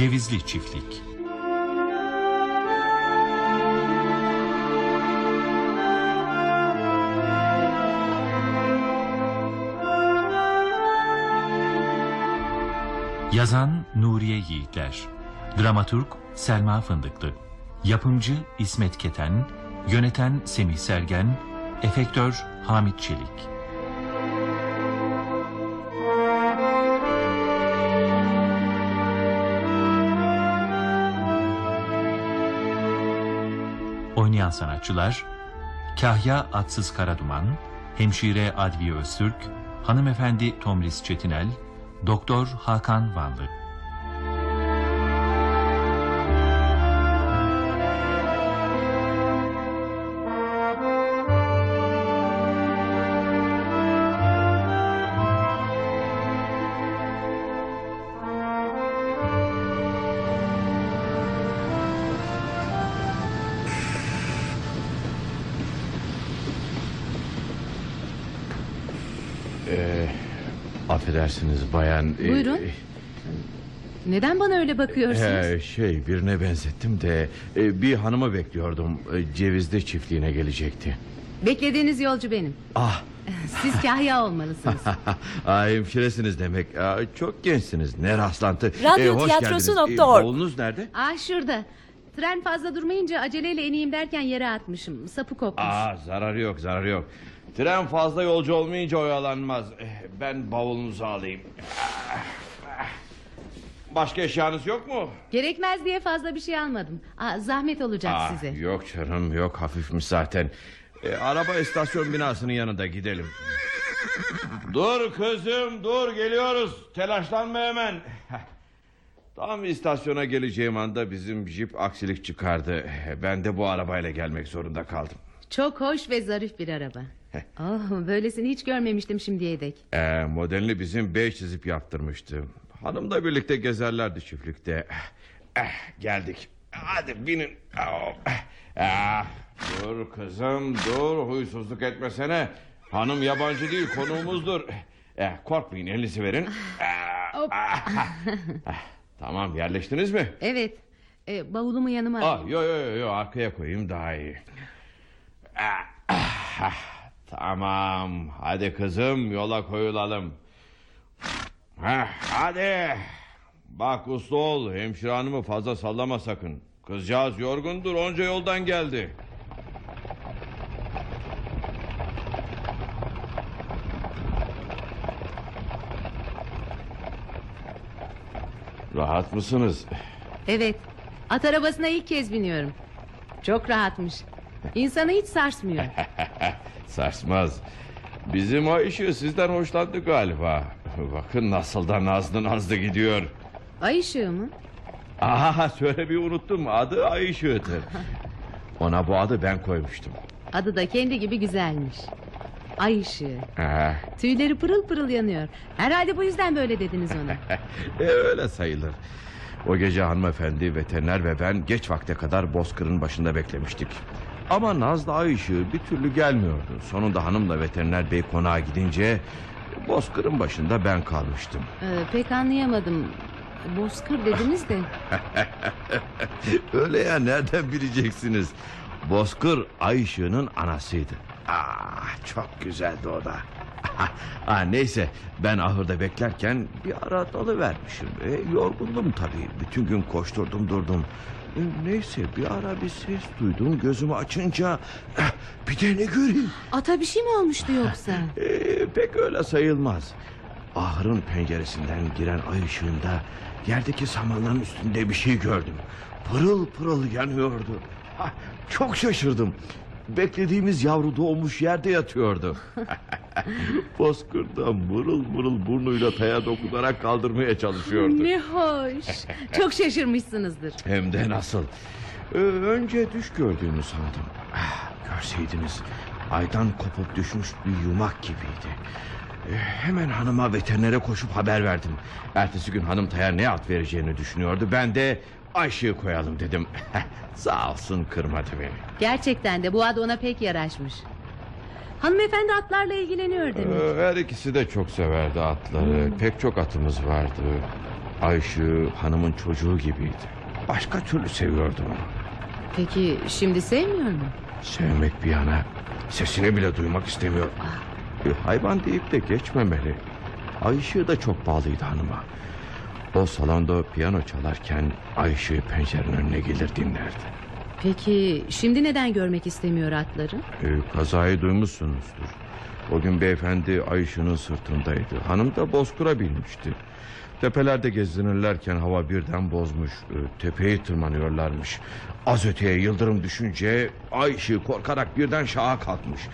Cevizli Çiftlik. Yazan Nuriye Yiğitler. Dramaturg Selma Fındıklı. Yapımcı İsmet Keten. Yöneten Semih Sergen. Efektör Hamit Çelik Oynayan sanatçılar Kahya Atsız Karaduman, Hemşire Adviye Öztürk, Hanımefendi Tomris Çetinel, Doktor Hakan Vanlı. Affedersiniz bayan. e, Buyurun. Neden bana öyle bakıyorsunuz? e, şey birine benzettim de e, bir hanımı bekliyordum. E, Cevizli çiftliğine gelecekti. Beklediğiniz yolcu benim. Ah, Siz kahya olmalısınız. ah hemşiresiniz demek. Aa, çok gençsiniz. Ne rastlantı. Radyo hoş tiyatrosu geldiniz. nokta org. bavulunuz nerede? ah şurada. Tren fazla durmayınca aceleyle ineyim derken yere atmışım. Sapı kopmuş. Aa, zararı yok, zararı yok. Tren fazla yolcu olmayınca oyalanmaz. Eh, Ben bavulunuzu alayım. Başka eşyanız yok mu? Gerekmez diye fazla bir şey almadım. Ah, zahmet olacak Ah, size. Yok canım yok hafifmiş zaten. E, araba istasyon binasının yanında gidelim. dur kızım dur geliyoruz. Telaşlanma hemen. Tam istasyona geleceğim anda bizim jip aksilik çıkardı. Ben de bu arabayla gelmek zorunda kaldım. Çok hoş ve zarif bir araba. Oh, böylesini hiç görmemiştim şimdiye dek. Ee, modelini bizim bey çizip yaptırmıştı. Hanımla birlikte gezerlerdi çiftlikte. Eh, geldik. Hadi binin. Oh, eh, ah, dur kızım dur huysuzluk etmesene. Hanım yabancı değil konuğumuzdur. Eh, korkmayın elinizi verin. Ah, ah, ah. tamam yerleştiniz mi? Evet. E, bavulumu yanıma Ah, alayım. yo yo yo arkaya koyayım daha iyi. Ah, ah, ah. Tamam hadi kızım yola koyulalım. Heh, hadi. Bak uslu ol hemşire hanımı fazla sallama sakın. Kızcağız yorgundur onca yoldan geldi. Rahat mısınız? Evet. At arabasına ilk kez biniyorum. Çok rahatmış. İnsanı hiç sarsmıyor. Sarsmaz. Bizim o işi sizden hoşlandı galiba. Bakın nasıl da nazlı nazlı gidiyor. Ay ışığı mı? Aha söylemeyi unuttum. Adı Ay Işığı'dır. Ona bu adı ben koymuştum. Adı da kendi gibi güzelmiş. Ay ışığı. Ha, Tüyleri pırıl pırıl yanıyor. Herhalde bu yüzden böyle dediniz ona. e, öyle sayılır. O gece hanımefendi, veteriner ve ben geç vakte kadar bozkırın başında beklemiştik. Ama Nazlı Ay Işığı bir türlü gelmiyordu. Sonunda hanımla veteriner bey konağa gidince... ...bozkırın başında ben kalmıştım. Ee, pek anlayamadım. Bozkır dediniz de. Öyle ya nereden bileceksiniz? Bozkır Ay anasıydı. Ah, çok güzeldi o da. ah, neyse ben ahırda beklerken bir ara dalıvermişim. E, yorgundum tabii. Bütün gün koşturdum durdum. E, neyse bir ara bir ses duydum. Gözümü açınca eh, bir de ne göreyim? Ata bir şey mi olmuştu yoksa? E, pek öyle sayılmaz. Ahırın penceresinden giren ay ışığında yerdeki samanların üstünde bir şey gördüm. Pırıl pırıl yanıyordu. Ha, çok şaşırdım. Beklediğimiz yavru doğmuş yerde yatıyordu. Bozkırda mırıl mırıl burnuyla taya dokunarak kaldırmaya çalışıyordu. ne hoş. Çok şaşırmışsınızdır. Hem de nasıl. Ee, önce düş gördüğünü sandım. Ah, görseydiniz aydan kopup düşmüş bir yumak gibiydi. Ee, hemen hanıma veterinere koşup haber verdim. Ertesi gün hanım Tayar ne at vereceğini düşünüyordu. Ben de Ayşe'yi koyalım dedim. Sağ olsun kırmadı beni. Gerçekten de bu ad ona pek yaraşmış. Hanımefendi atlarla ilgileniyor demek. Ee, her ikisi de çok severdi atları. Pek çok atımız vardı. Ayşe hanımın çocuğu gibiydi. Başka türlü seviyordum onu. Peki şimdi sevmiyor mu? Sevmek bir yana sesini bile duymak istemiyor. Bir hayvan deyip de geçmemeli. Ayşe da çok bağlıydı hanıma. O salonda piyano çalarken Ayşe pencerenin önüne gelir dinlerdi. Peki şimdi neden görmek istemiyor atları? Ee, kazayı duymuşsunuzdur. O gün beyefendi Ayşe'nin sırtındaydı. Hanım da bozkura binmişti. Tepelerde gezinirlerken hava birden bozmuş. Ee, tepeyi tırmanıyorlarmış. Az öteye yıldırım düşünce Ayşe korkarak birden şaha kalkmış.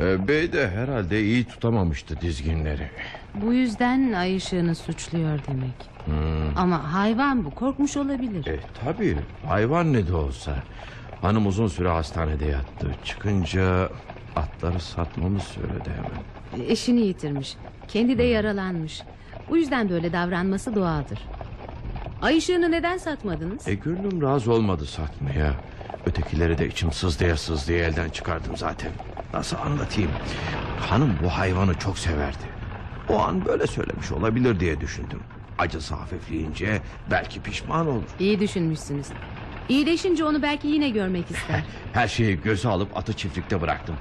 Ee, bey de herhalde iyi tutamamıştı dizginleri. Bu yüzden ay ışığını suçluyor demek. Ama hayvan bu korkmuş olabilir. E tabi hayvan ne de olsa. Hanım uzun süre hastanede yattı. Çıkınca atları satmamı söyledi hemen. Eşini yitirmiş. Kendi de yaralanmış. Bu yüzden böyle davranması doğaldır. Ay ışığını neden satmadınız? E gönlüm razı olmadı satmaya. Ötekileri de içim sızlıya sızlıya elden çıkardım zaten. Nasıl anlatayım? Hanım bu hayvanı çok severdi. O an böyle söylemiş olabilir diye düşündüm. Acısı hafifleyince belki pişman olur. İyi düşünmüşsünüz. İyileşince onu belki yine görmek ister. Her şeyi göze alıp atı çiftlikte bıraktım.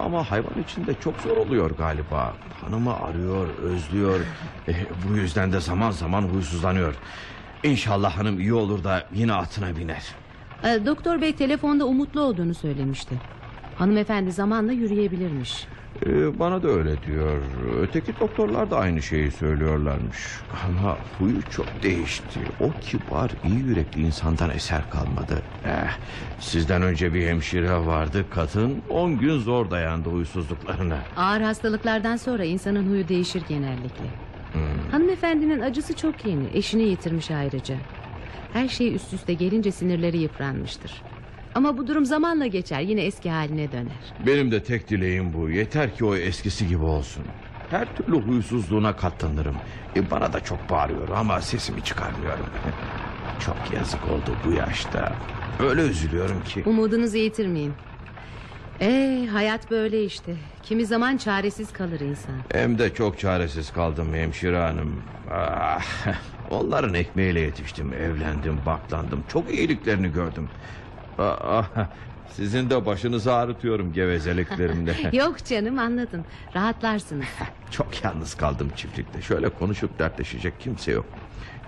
Ama hayvan için de çok zor oluyor galiba. Hanımı arıyor, özlüyor. E, bu yüzden de zaman zaman huysuzlanıyor. İnşallah hanım iyi olur da yine atına biner. Ee, Doktor bey telefonda umutlu olduğunu söylemişti. Hanımefendi zamanla yürüyebilirmiş. Ee, bana da öyle diyor. Öteki doktorlar da aynı şeyi söylüyorlarmış. Ama huyu çok değişti. O kibar, iyi yürekli insandan eser kalmadı. Eh, sizden önce bir hemşire vardı. Kadın 10 gün zor dayandı huysuzluklarına. Ağır hastalıklardan sonra insanın huyu değişir genellikle. Hanımefendinin acısı çok yeni. Eşini yitirmiş ayrıca. Her şey üst üste gelince sinirleri yıpranmıştır. Ama bu durum zamanla geçer. Yine eski haline döner. Benim de tek dileğim bu. Yeter ki o eskisi gibi olsun. Her türlü huysuzluğuna katlanırım. E, bana da çok bağırıyor ama sesimi çıkarmıyorum. çok yazık oldu bu yaşta. Öyle üzülüyorum ki. Umudunuzu yitirmeyin. Ee, hayat böyle işte. Kimi zaman çaresiz kalır insan. Hem de çok çaresiz kaldım hemşire hanım. Ah, onların ekmeğiyle yetiştim, evlendim, baklandım. Çok iyiliklerini gördüm. Ah, sizin de başınızı ağrıtıyorum gevezeliklerimle. Yok canım anladın. Rahatlarsınız. çok yalnız kaldım çiftlikte. Şöyle konuşup dertleşecek kimse yok.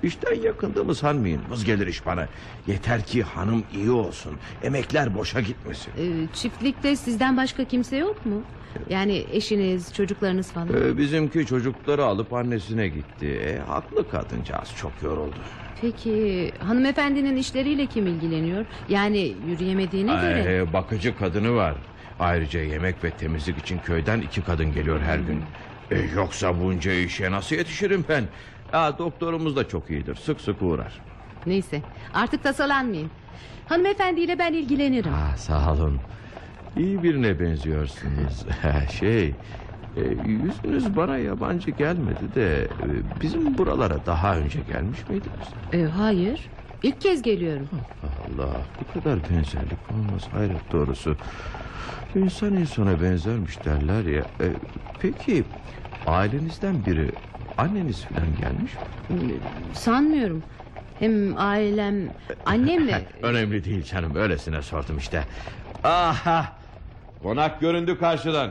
İşten yakındığımı sanmayın. Vız gelir iş bana. Yeter ki hanım iyi olsun. Emekler boşa gitmesin. Ee, çiftlikte sizden başka kimse yok mu? Yani eşiniz, çocuklarınız falan. Ee, bizimki çocukları alıp annesine gitti. E, haklı kadıncağız çok yoruldu. Peki hanımefendinin işleriyle kim ilgileniyor? Yani yürüyemediğine göre. Ay, e, bakıcı kadını var. Ayrıca yemek ve temizlik için köyden iki kadın geliyor her gün. E, yoksa bunca işe nasıl yetişirim ben? Ya, doktorumuz da çok iyidir. Sık sık uğrar. Neyse artık tasalanmayın. Hanımefendiyle ben ilgilenirim. Ah, sağ olun. İyi birine benziyorsunuz. şey, e, yüzünüz bana yabancı gelmedi de e, bizim buralara daha önce gelmiş miydiniz? Ee, hayır. İlk kez geliyorum. Allah bu kadar benzerlik olmaz hayret doğrusu. İnsan insana benzermiş derler ya. E, peki ailenizden biri anneniz falan gelmiş mi? Sanmıyorum. Hem ailem annemle Önemli değil canım öylesine sordum işte. Aha konak göründü karşıdan.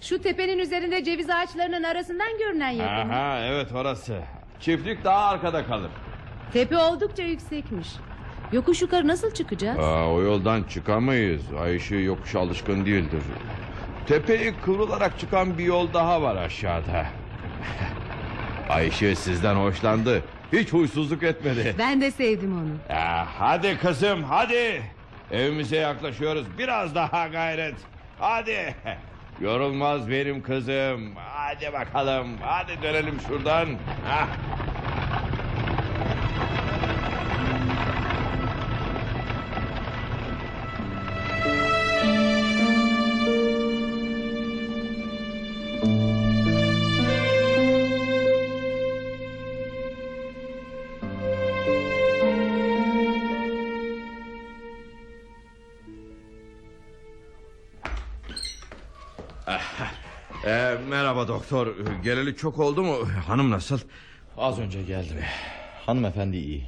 şu tepenin üzerinde ceviz ağaçlarının arasından görünen yer. mi? Aha evet orası. Çiftlik daha arkada kalır. Tepe oldukça yüksekmiş. Yokuş yukarı nasıl çıkacağız? Aa, o yoldan çıkamayız. Ayşe yokuş alışkın değildir. Tepeyi kıvrılarak çıkan bir yol daha var aşağıda. Ayşe sizden hoşlandı. Hiç huysuzluk etmedi. Ben de sevdim onu. Ya, hadi kızım hadi. Evimize yaklaşıyoruz. Biraz daha gayret. Hadi. Yorulmaz benim kızım. Hadi bakalım. Hadi dönelim şuradan. Hah. Doktor. Geleli çok oldu mu? Hanım nasıl? Az önce geldim. Hanımefendi iyi.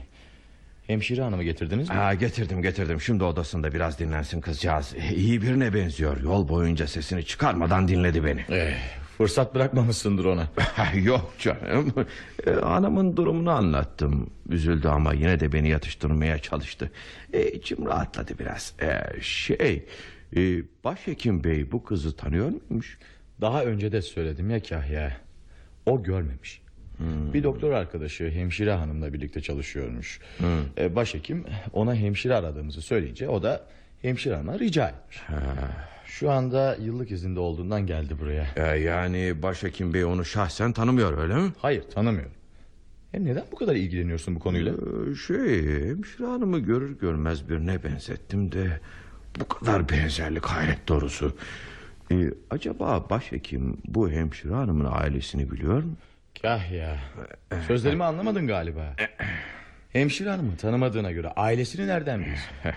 Hemşire hanımı getirdiniz mi? Ha, getirdim getirdim şimdi odasında biraz dinlensin kızcağız İyi birine benziyor Yol boyunca sesini çıkarmadan dinledi beni Eh, fırsat bırakmamışsındır ona. Yok canım Ee, Hanımın durumunu anlattım Üzüldü ama yine de beni yatıştırmaya çalıştı ee, İçim rahatladı biraz Ee, Şey e, Başhekim bey bu kızı tanıyor muymuş Daha önce de söyledim ya Kahya. O görmemiş. Bir doktor arkadaşı hemşire hanımla birlikte çalışıyormuş. Ee, başhekim ona hemşire aradığımızı söyleyince o da hemşire hanıma rica etmiş. Şu anda yıllık izinde olduğundan geldi buraya. Ee, Yani başhekim bey onu şahsen tanımıyor öyle mi Hayır tanımıyorum. Hem neden bu kadar ilgileniyorsun bu konuyla? Ee, Şey hemşire hanımı görür görmez birine benzettim de Bu kadar benzerlik hayret doğrusu Ee, Acaba başhekim bu hemşire hanımın ailesini biliyor mu? Kahya. Sözlerimi anlamadın galiba. Hemşire hanımı tanımadığına göre ailesini nereden bilirsin?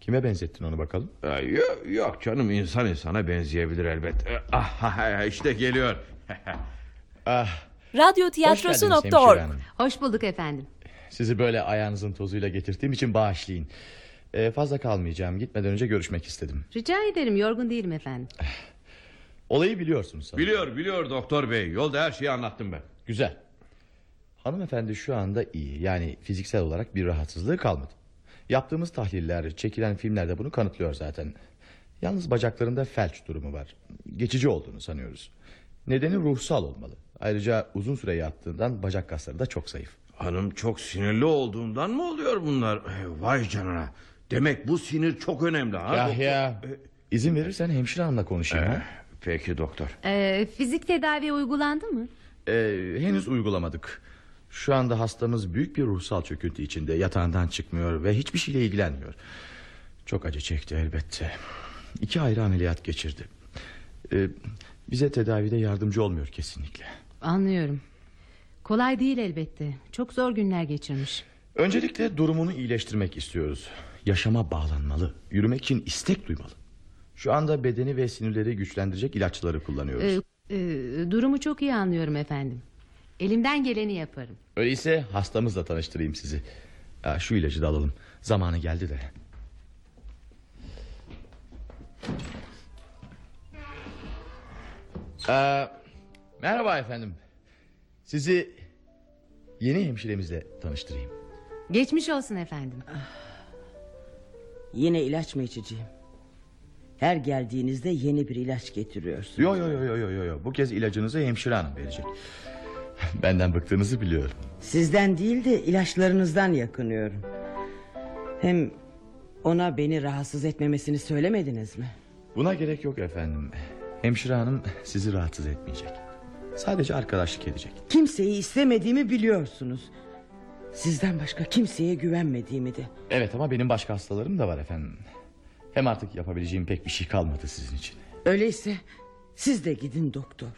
Kime benzettin onu bakalım? Ee, Yok, yok canım insan insana benzeyebilir elbet Ee, Ah işte geliyor Ah, hoş Radyo tiyatrosu.org hemşire hanım. Hoş bulduk efendim. Sizi böyle ayağınızın tozuyla getirdiğim için bağışlayın. Ee, fazla kalmayacağım. Gitmeden önce görüşmek istedim. Rica ederim yorgun değilim efendim. Olayı biliyorsunuz sanırım. Biliyor biliyor doktor bey Yolda her şeyi anlattım ben Güzel. Hanımefendi şu anda iyi. Yani fiziksel olarak bir rahatsızlığı kalmadı. Yaptığımız tahliller, çekilen filmlerde bunu kanıtlıyor zaten. Yalnız bacaklarında felç durumu var. Geçici olduğunu sanıyoruz. Nedeni ruhsal olmalı. Ayrıca uzun süre yattığından bacak kasları da çok zayıf. Hanım çok sinirli olduğundan mı oluyor bunlar? Ee, Vay canına Demek bu sinir çok önemli ha? Yahya. İzin verirsen hemşire hanımla konuşayım. ha? Peki doktor Ee, fizik tedavi uygulandı mı? Ee, henüz uygulamadık. Şu anda hastamız büyük bir ruhsal çöküntü içinde. Yatağından çıkmıyor ve hiçbir şeyle ilgilenmiyor. Çok acı çekti elbette. İki ayrı ameliyat geçirdi. Ee, bize tedavide yardımcı olmuyor kesinlikle. Anlıyorum. Kolay değil elbette. Çok zor günler geçirmiş. Öncelikle durumunu iyileştirmek istiyoruz. Yaşama bağlanmalı. Yürümek için istek duymalı. Şu anda bedeni ve sinirleri güçlendirecek ilaçları kullanıyoruz. Ee, e, durumu çok iyi anlıyorum efendim. Elimden geleni yaparım. Öyleyse hastamızla tanıştırayım sizi. Ya, şu ilacı da alalım. Zamanı geldi de. Ee, merhaba efendim. Sizi yeni hemşiremizle tanıştırayım. Geçmiş olsun efendim. Yine ilaç mı içeceğim? Her geldiğinizde yeni bir ilaç getiriyorsun. Yo yo yo yo yo yo. Bu kez ilacınızı hemşire hanım verecek. Benden bıktığınızı biliyorum. Sizden değil de ilaçlarınızdan yakınıyorum. Hem ona beni rahatsız etmemesini söylemediniz mi? Buna gerek yok efendim. Hemşire hanım sizi rahatsız etmeyecek. Sadece arkadaşlık edecek. Kimseyi istemediğimi biliyorsunuz. Sizden başka kimseye güvenmediğimi de. Evet ama benim başka hastalarım da var efendim. Hem artık yapabileceğim pek bir şey kalmadı sizin için. Öyleyse siz de gidin doktor.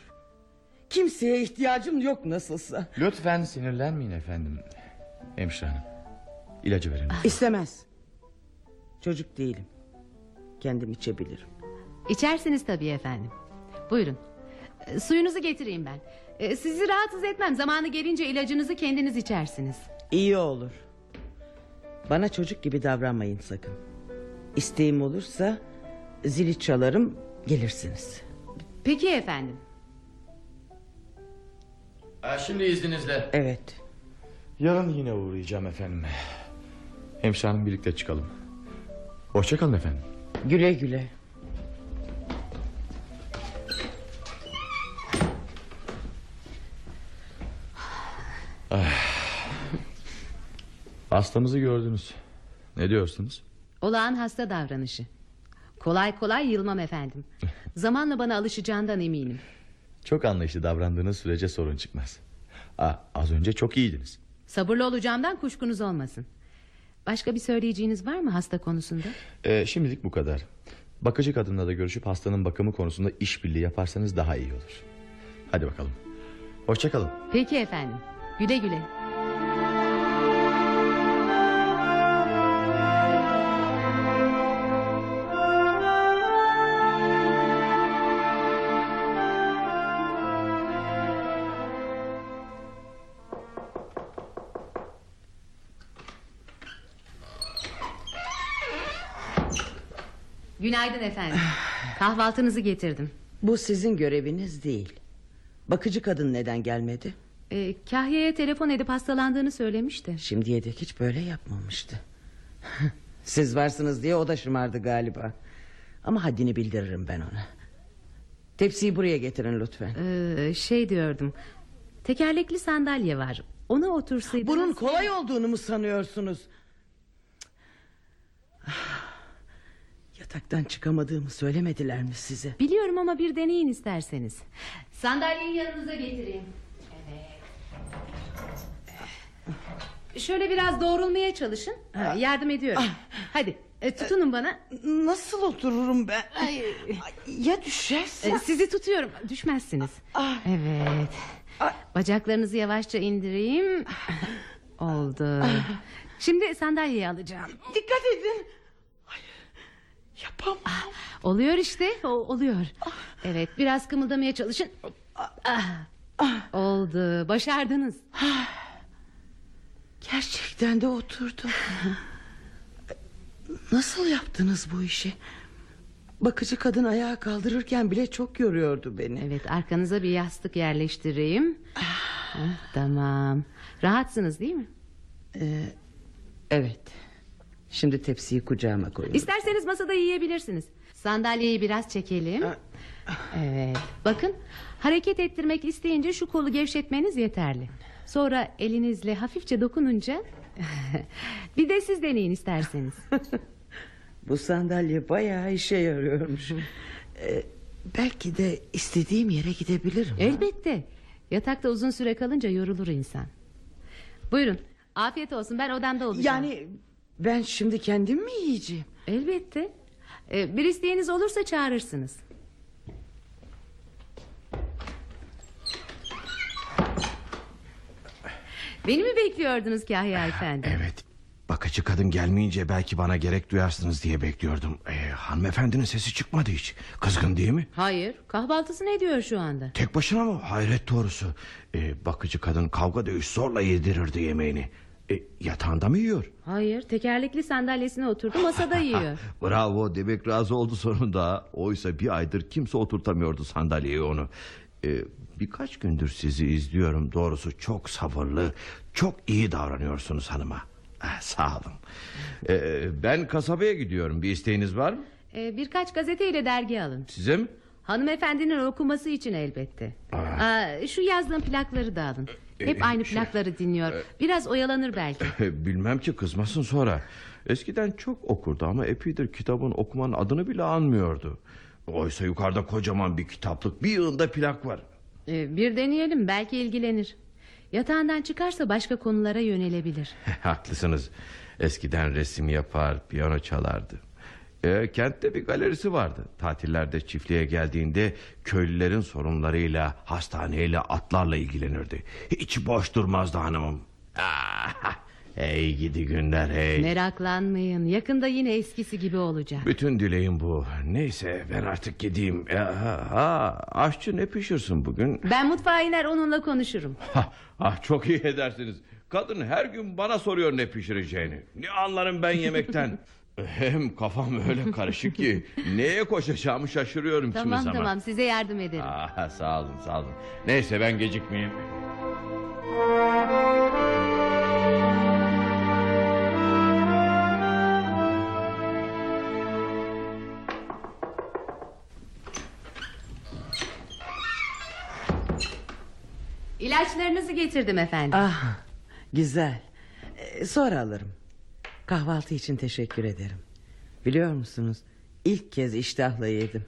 Kimseye ihtiyacım yok nasılsa. Lütfen sinirlenmeyin efendim. Hemşire hanım. İlacı verin. İstemez. Çocuk değilim. Kendim içebilirim. İçersiniz tabii efendim. Buyurun. Suyunuzu getireyim ben. Sizi rahatsız etmem. Zamanı gelince ilacınızı kendiniz içersiniz. İyi olur. Bana çocuk gibi davranmayın sakın. İsteğim olursa zili çalarım gelirsiniz. Peki efendim. şimdi izninizle. Evet. Yarın yine uğrayacağım efendim. Hemşire hanım birlikte çıkalım. Hoşçakalın efendim. Güle güle. Hastamızı gördünüz. Ne diyorsunuz? Olağan hasta davranışı. Kolay kolay yılmam efendim. Zamanla bana alışacağından eminim. Çok anlayışlı davrandığınız sürece sorun çıkmaz. Aa, az önce çok iyiydiniz. Sabırlı olacağımdan kuşkunuz olmasın. Başka bir söyleyeceğiniz var mı hasta konusunda? Ee, şimdilik bu kadar. Bakıcı kadınla da görüşüp hastanın bakımı konusunda işbirliği yaparsanız daha iyi olur. Hadi bakalım. Hoşçakalın. Peki efendim. Güle güle. Günaydın efendim. Kahvaltınızı getirdim. Bu sizin göreviniz değil. Bakıcı kadın neden gelmedi? Ee, Kahya'ya telefon edip hastalandığını söylemişti. Şimdiye dek hiç böyle yapmamıştı. Siz varsınız diye o da şımardı galiba. Ama haddini bildiririm ben ona. Tepsiyi buraya getirin lütfen. Ee, şey diyordum. Tekerlekli sandalye var. Ona otursaydınız... Bunun kolay olduğunu mu sanıyorsunuz? Yataktan çıkamadığımı söylemediler mi size? Biliyorum ama bir deneyin isterseniz. Sandalyeyi yanınıza getireyim. Evet. Şöyle biraz doğrulmaya çalışın. Ha, yardım ediyorum. Hadi e, tutunun bana. Nasıl otururum ben? Ay, ya düşerse? E, sizi tutuyorum. Düşmezsiniz. Evet. Bacaklarınızı yavaşça indireyim. Oldu. Şimdi sandalyeyi alacağım. Dikkat edin. Yapamam. Oluyor işte. o- oluyor. Evet biraz kımıldamaya çalışın. Ah, Oldu. Başardınız. Gerçekten de oturdum. Nasıl yaptınız bu işi? Bakıcı kadın ayağa kaldırırken bile çok yoruyordu beni. Evet arkanıza bir yastık yerleştireyim. Heh, tamam. Rahatsınız değil mi? Evet. Şimdi tepsiyi kucağıma koyun. İsterseniz masada yiyebilirsiniz. Sandalyeyi biraz çekelim. Evet. Bakın hareket ettirmek isteyince şu kolu gevşetmeniz yeterli. Sonra elinizle hafifçe dokununca... bir de siz deneyin isterseniz. Bu sandalye bayağı işe yarıyormuş. Ee, belki de istediğim yere gidebilirim. Elbette. Yatakta uzun süre kalınca yorulur insan. Buyurun. Afiyet olsun. Ben odamda olacağım. Yani ben şimdi kendim mi yiyeceğim? Elbette. Ee, bir isteğiniz olursa çağırırsınız. Beni mi bekliyordunuz Kahya Efendi? Evet. Bakıcı kadın gelmeyince belki bana gerek duyarsınız diye bekliyordum. Ee, hanımefendinin sesi çıkmadı hiç. Kızgın değil mi? Hayır. Kahvaltısı ne diyor şu anda? Tek başına mı? Hayret doğrusu. Ee, bakıcı kadın kavga dövüş zorla yedirirdi yemeğini. Ee, yatağında mı yiyor? Hayır. Tekerlekli sandalyesine oturdu masada yiyor. Bravo demek razı oldu sonunda. Oysa bir aydır kimse oturtamıyordu sandalyeye onu. Ee, birkaç gündür sizi izliyorum. Doğrusu çok sabırlı, çok iyi davranıyorsunuz hanıma. Ah, sağ olun. Ee, ben kasabaya gidiyorum. Bir isteğiniz var mı? Ee, birkaç gazete ile dergi alın. Size mi? Hanımefendinin okuması için elbette. Aa, şu yazdığım plakları da alın. Hep aynı şey- plakları dinliyor. Biraz oyalanır belki. Bilmem ki kızmasın sonra. Eskiden çok okurdu ama epeydir kitabın okumanın adını bile anmıyordu. Oysa yukarıda kocaman bir kitaplık bir yığında plak var. Ee, bir deneyelim belki ilgilenir. Yatağından çıkarsa başka konulara yönelebilir. Haklısınız. Eskiden resim yapar, piyano çalardı. Ee, kentte bir galerisi vardı. Tatillerde çiftliğe geldiğinde köylülerin sorunlarıyla, hastaneyle, atlarla ilgilenirdi. Hiç boş durmazdı hanımım. Ah, hey gidi günler hey. Meraklanmayın yakında yine eskisi gibi olacak. Bütün dileğim bu. Neyse ben artık gideyim. Ya, ha, ha, aşçı ne pişirsin bugün? Ben mutfağa iner onunla konuşurum. Ha, ah, çok iyi edersiniz. Kadın her gün bana soruyor ne pişireceğini. Ne anlarım ben yemekten. Hem kafam öyle karışık ki neye koşacağımı şaşırıyorum kimi tamam zaman. tamam size yardım ederim. Ah, sağ olun sağ olun. Neyse ben gecikmeyeyim. İlaçlarınızı getirdim efendim. Ah güzel. Ee, sonra alırım. Kahvaltı için teşekkür ederim. Biliyor musunuz? İlk kez iştahla yedim.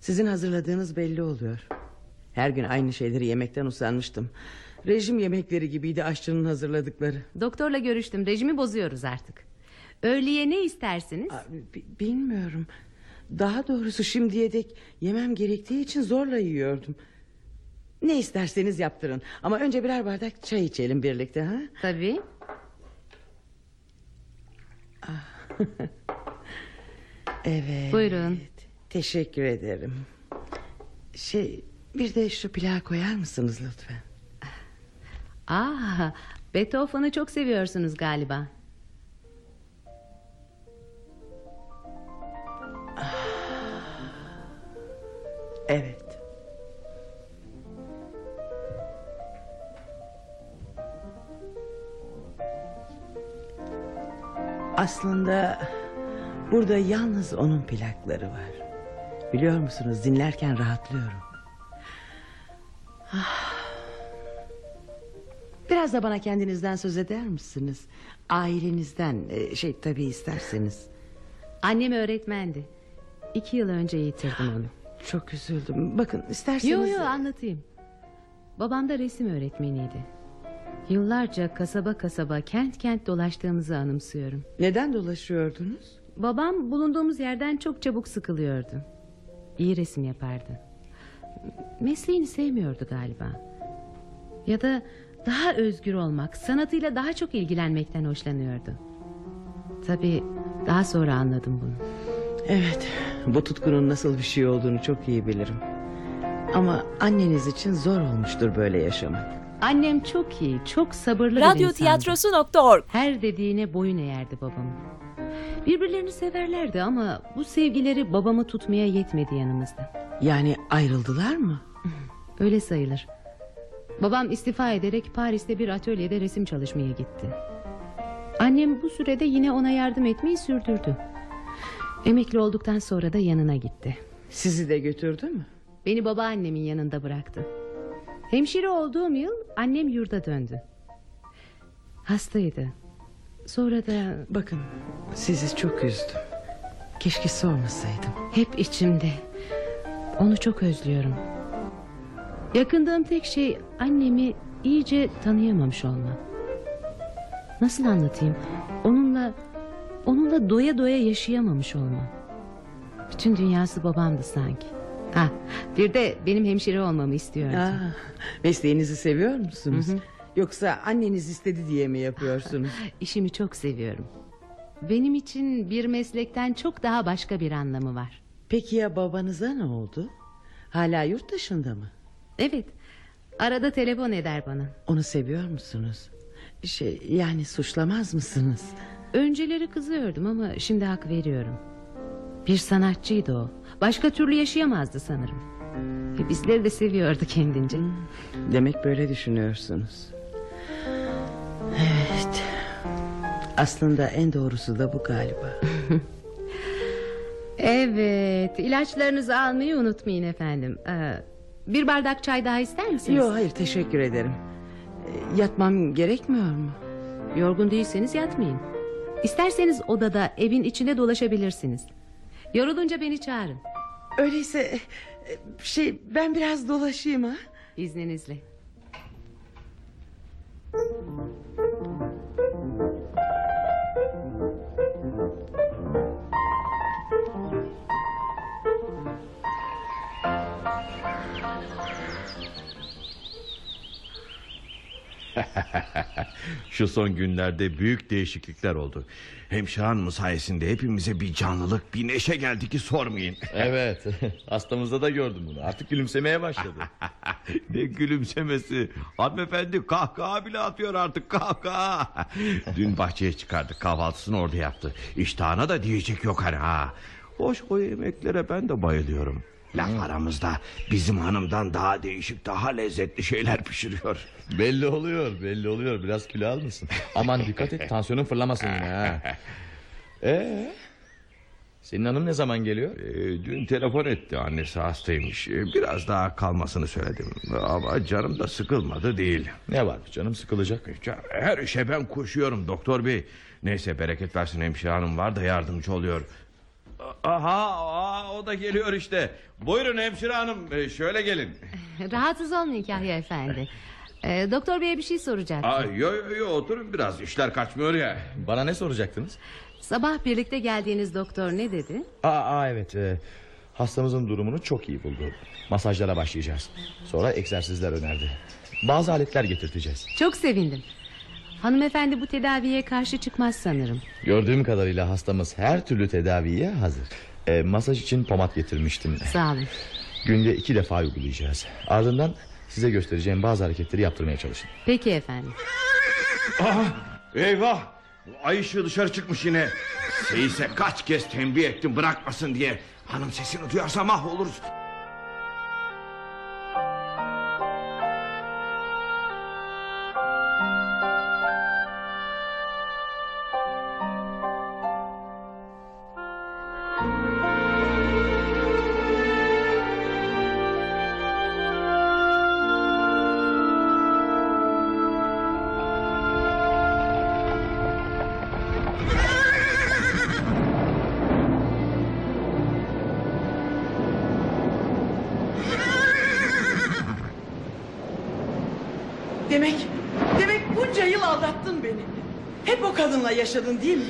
Sizin hazırladığınız belli oluyor. Her gün aynı şeyleri yemekten usanmıştım. Rejim yemekleri gibiydi aşçının hazırladıkları. Doktorla görüştüm rejimi bozuyoruz artık. Öğleye ne istersiniz? Aa, bi- bilmiyorum. Daha doğrusu şimdiye dek yemem gerektiği için zorla yiyordum. Ne isterseniz yaptırın. Ama önce birer bardak çay içelim birlikte. ha? Tabii. Evet. Buyurun. Teşekkür ederim. Şey bir de şu plağı koyar mısınız lütfen? Aa, Beethoven'ı çok seviyorsunuz galiba. Burada yalnız onun plakları var. Biliyor musunuz dinlerken rahatlıyorum. Ah. Biraz da bana kendinizden söz eder misiniz? Ailenizden e, şey tabii isterseniz. Annem öğretmendi. İki yıl önce yitirdim onu. Çok üzüldüm. Bakın isterseniz... Yo yo anlatayım. Babam da resim öğretmeniydi. Yıllarca kasaba kasaba kent kent dolaştığımızı anımsıyorum. Neden dolaşıyordunuz? Babam bulunduğumuz yerden çok çabuk sıkılıyordu. İyi resim yapardı. Mesleğini sevmiyordu galiba. Ya da daha özgür olmak, sanatıyla daha çok ilgilenmekten hoşlanıyordu. Tabii daha sonra anladım bunu. Evet, bu tutkunun nasıl bir şey olduğunu çok iyi bilirim. Ama anneniz için zor olmuştur böyle yaşamak. Annem çok iyi, çok sabırlı bir insandı. Radyotiyatrosu.org Her dediğine boyun eğerdi babam. Birbirlerini severlerdi ama bu sevgileri babamı tutmaya yetmedi yanımızda. Yani ayrıldılar mı? Öyle sayılır. Babam istifa ederek Paris'te bir atölyede resim çalışmaya gitti. Annem bu sürede yine ona yardım etmeyi sürdürdü. Emekli olduktan sonra da yanına gitti. Sizi de götürdü mü? Beni babaannemin yanında bıraktı. Hemşire olduğum yıl annem yurda döndü. Hastaydı. Sonra da Bakın, sizi çok üzdüm. Keşke sormasaydım. hep içimde. Onu çok özlüyorum. Yakındığım tek şey annemi iyice tanıyamamış olmam. Nasıl anlatayım? Onunla onunla doya doya yaşayamamış olmam. Bütün dünyası babamdı sanki. Ha, bir de benim hemşire olmamı istiyordu. Aa, mesleğinizi seviyor musunuz? Yoksa anneniz istedi diye mi yapıyorsunuz? İşimi çok seviyorum. Benim için bir meslekten çok daha başka bir anlamı var. Peki ya babanıza ne oldu? Hala yurt dışında mı? Evet. Arada telefon eder bana. Onu seviyor musunuz? Şey yani suçlamaz mısınız? Önceleri kızıyordum ama şimdi hak veriyorum. Bir sanatçıydı o. Başka türlü yaşayamazdı sanırım. Ve bizleri de seviyordu kendince. Demek böyle düşünüyorsunuz. Evet. Aslında en doğrusu da bu galiba. Evet, ilaçlarınızı almayı unutmayın efendim. Ee, bir bardak çay daha ister misiniz? Yok hayır teşekkür ederim. E, Yatmam gerekmiyor mu? Yorgun değilseniz yatmayın. İsterseniz odada evin içinde dolaşabilirsiniz. Yorulunca beni çağırın. Öyleyse e, şey ben biraz dolaşayım ha. İzninizle. Thank you. Şu son günlerde büyük değişiklikler oldu. Hemşire hanım sayesinde hepimize bir canlılık, bir neşe geldi ki sormayın. Evet hastamızda da gördüm bunu artık gülümsemeye başladı. ne gülümsemesi. Hanımefendi kahkaha bile atıyor artık kahkaha. Dün bahçeye çıkardık kahvaltısını orada yaptı. İştahına da diyecek yok hani ha. Hoş o yemeklere ben de bayılıyorum. Laf aramızda bizim hanımdan daha değişik daha lezzetli şeyler pişiriyor. belli oluyor belli oluyor biraz kilo almasın. Aman dikkat et tansiyonun fırlamasın ha. Ee, senin hanım ne zaman geliyor? Ee, dün telefon etti annesi hastaymış. Ee, biraz daha kalmasını söyledim. Ama canım da sıkılmadı değil. Ne var canım sıkılacak. Can- Her işe ben koşuyorum doktor bey. Neyse bereket versin hemşire hanım var da yardımcı oluyor. Aha aa, o da geliyor işte. Buyurun hemşire hanım ee, şöyle gelin. Rahatsız olmayın Kahya efendi. Ee, doktor beye bir şey soracak. Aa, yo, yo, yo, oturun biraz işler kaçmıyor ya. Bana ne soracaktınız? Sabah birlikte geldiğiniz doktor ne dedi? Aa, aa evet e, hastamızın durumunu çok iyi buldu. Masajlara başlayacağız. Sonra egzersizler önerdi. Bazı aletler getirteceğiz. Çok sevindim. Hanımefendi bu tedaviye karşı çıkmaz sanırım. Gördüğüm kadarıyla hastamız her türlü tedaviye hazır. E, masaj için pomat getirmiştim. Sağ olun. Günde iki defa uygulayacağız. Ardından size göstereceğim bazı hareketleri yaptırmaya çalışın. Peki efendim. Eyvah ay ışığı dışarı çıkmış yine. Seyise kaç kez tembih ettim bırakmasın diye. Hanım sesini duyarsa mahvoluruz. Kadınla yaşadın değil mi?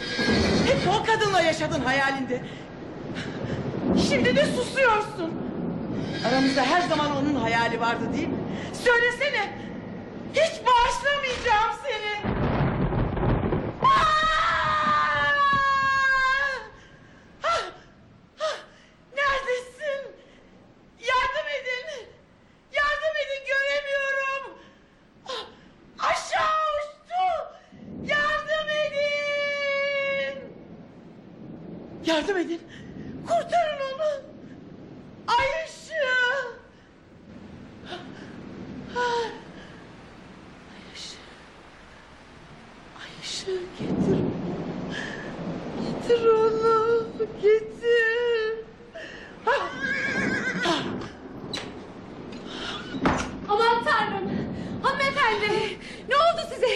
Hep o kadınla yaşadın hayalinde. Şimdi de susuyorsun. Aramızda her zaman onun hayali vardı değil mi? Söylesene. Hiç bağışlamayacağım seni. Aa! Ah! Ah! Neredesin? Yardım edin. Yardım edin göremiyorum. Ah! Aşağı uçtu. Yardım edin. Yardım edin. Kurtarın onu. Ay ışığı. Ah! Ay ışığı. Ay ışığı getir. Getir onu. Getir. Ah! Aman tanrım. Hanımefendi. Ne oldu size?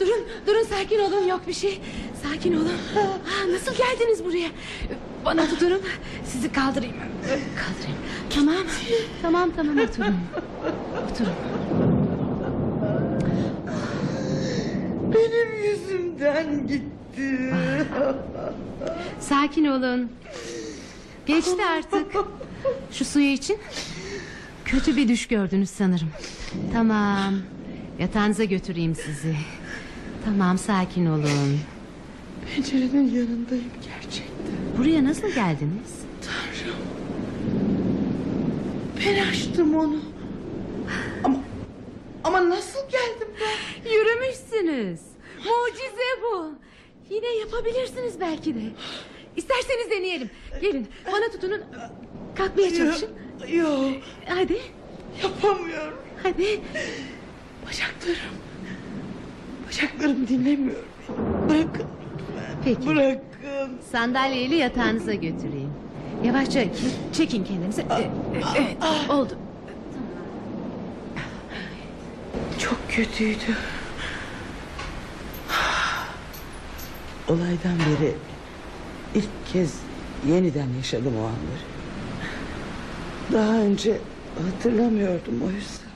Durun, durun sakin olun. Yok bir şey. Sakin olun. Aa, nasıl geldiniz buraya? Bana tutunun. Sizi kaldırayım. Kaldırayım. Tamam. Tamam tamam oturun. Oturun. Benim yüzümden gitti. Sakin olun. Geçti artık. Şu suyu için kötü bir düş gördünüz sanırım. Tamam. Yatağınıza götüreyim sizi. Tamam sakin olun. Pencerenin yanındayım gerçekten. Buraya nasıl geldiniz? Tanrım. Ben açtım onu. Ama ama nasıl geldim ben? Yürümüşsünüz. Mucize bu. Yine yapabilirsiniz belki de. İsterseniz deneyelim. Gelin bana tutunun. Kalkmaya çalışın. Yok Hadi. yapamıyorum. Hadi. Bacaklarım. Bacaklarım dinlemiyor. Bırakın. Peki. Bırakın. Sandalyeyle yatağınıza götüreyim. Yavaşça ki- çekin kendinizi. Evet, oldu. Çok kötüydü. Olaydan beri ilk kez yeniden yaşadım o anları. Daha önce hatırlamıyordum o yüzden.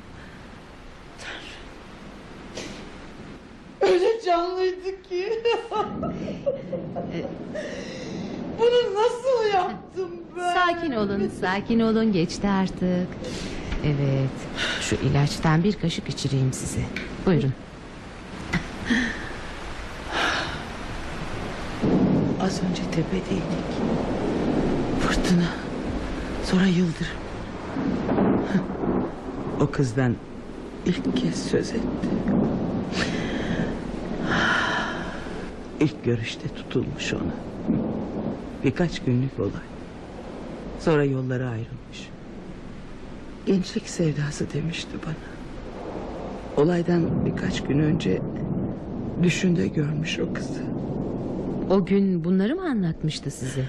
Öyle canlıydı ki. Bunu nasıl yaptım ben? Sakin olun, sakin olun. Geçti artık. Evet. Şu ilaçtan bir kaşık içireyim size. Buyurun. Az önce tepedeydik. Fırtına. Sonra yıldırım. O kızdan ilk kez söz etti. İlk görüşte tutulmuş ona. Birkaç günlük olay. Sonra yolları ayrılmış. Gençlik sevdası demişti bana. Olaydan birkaç gün önce düşünde görmüş o kızı. O gün bunları mı anlatmıştı size?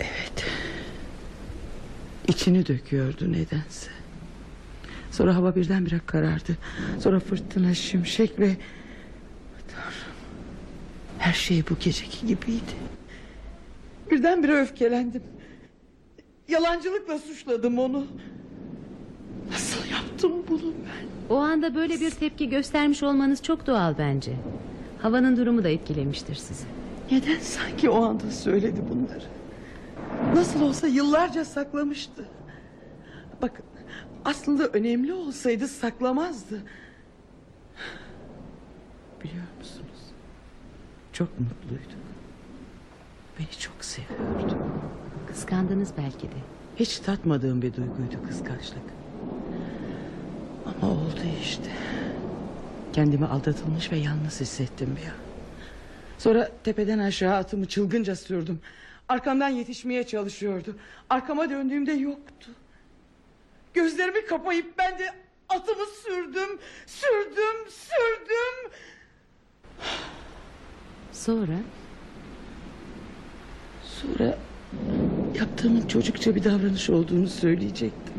Evet. İçini döküyordu nedense. Sonra hava birdenbire karardı. Sonra fırtına, şimşek ve... Tanrım. Her şey bu geceki gibiydi. Birdenbire öfkelendim. Yalancılıkla suçladım onu. Nasıl yaptım bunu ben? O anda böyle bir tepki göstermiş olmanız çok doğal bence. Havanın durumu da etkilemiştir sizi. Neden sanki o anda söyledi bunları? Nasıl olsa yıllarca saklamıştı. Bakın aslında önemli olsaydı saklamazdı. Biliyor musunuz? Çok mutluydu. Beni çok seviyordu. Kıskandınız belki de. Hiç tatmadığım bir duyguydu kıskançlık. Ama oldu işte. Kendimi aldatılmış ve yalnız hissettim bir an. Sonra tepeden aşağı atımı çılgınca sürdüm. Arkamdan yetişmeye çalışıyordu. Arkama döndüğümde yoktu. Gözlerimi kapayıp ben de atımı sürdüm, sürdüm, sürdüm. Sonra Sonra yaptığımın çocukça bir davranış olduğunu söyleyecektim.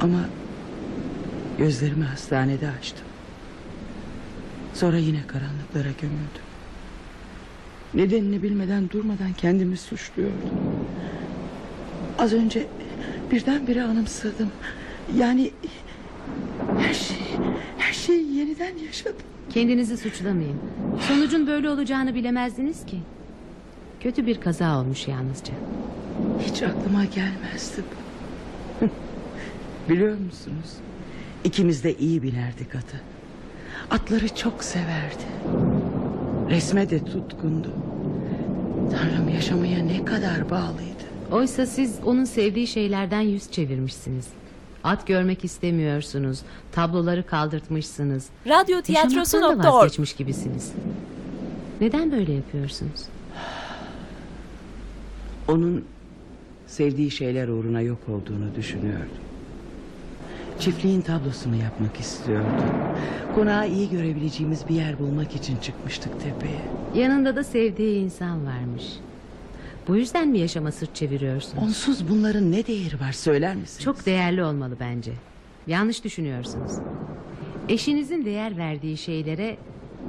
Ama gözlerimi hastanede açtım. Sonra yine karanlıklara gömüldüm. Nedenini bilmeden durmadan kendimi suçluyordum. Az önce birdenbire anımsadım. Yani neden yaşadım? Kendinizi suçlamayın. Sonucun böyle olacağını bilemezdiniz ki. Kötü bir kaza olmuş yalnızca. Hiç aklıma gelmezdi bu. Biliyor musunuz? İkimiz de iyi binerdik atı. Atları çok severdi. Resme de tutkundu. Tanrım yaşamaya ne kadar bağlıydı. Oysa siz onun sevdiği şeylerden yüz çevirmişsiniz. At görmek istemiyorsunuz. Tabloları kaldırtmışsınız. Yaşamaktan da Radyotiyatrosu.org vazgeçmiş gibisiniz. Neden böyle yapıyorsunuz? Onun sevdiği şeyler uğruna yok olduğunu düşünüyordu. Çiftliğin tablosunu yapmak istiyordu. Konağı iyi görebileceğimiz bir yer bulmak için çıkmıştık tepeye. Yanında da sevdiği insan varmış. Bu yüzden mi yaşama sırt çeviriyorsunuz? Onsuz bunların ne değeri var söyler misiniz? Çok değerli olmalı bence. Yanlış düşünüyorsunuz. Eşinizin değer verdiği şeylere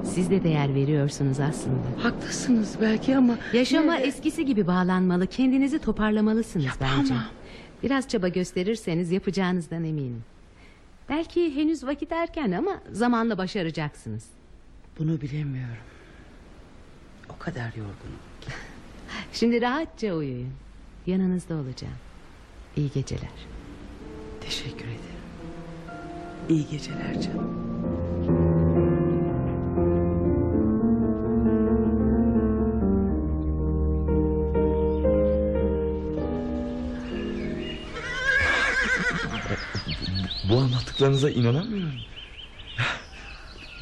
siz de değer veriyorsunuz aslında. Haklısınız belki ama... Yaşama yine de- eskisi gibi bağlanmalı, kendinizi toparlamalısınız Yapamam. bence. Biraz çaba gösterirseniz yapacağınızdan eminim. Belki henüz vakit erken ama zamanla başaracaksınız. Bunu bilemiyorum. O kadar yorgunum. Şimdi rahatça uyuyun. Yanınızda olacağım. İyi geceler. Teşekkür ederim. İyi geceler canım. Bu anlattıklarınıza inanamıyorum.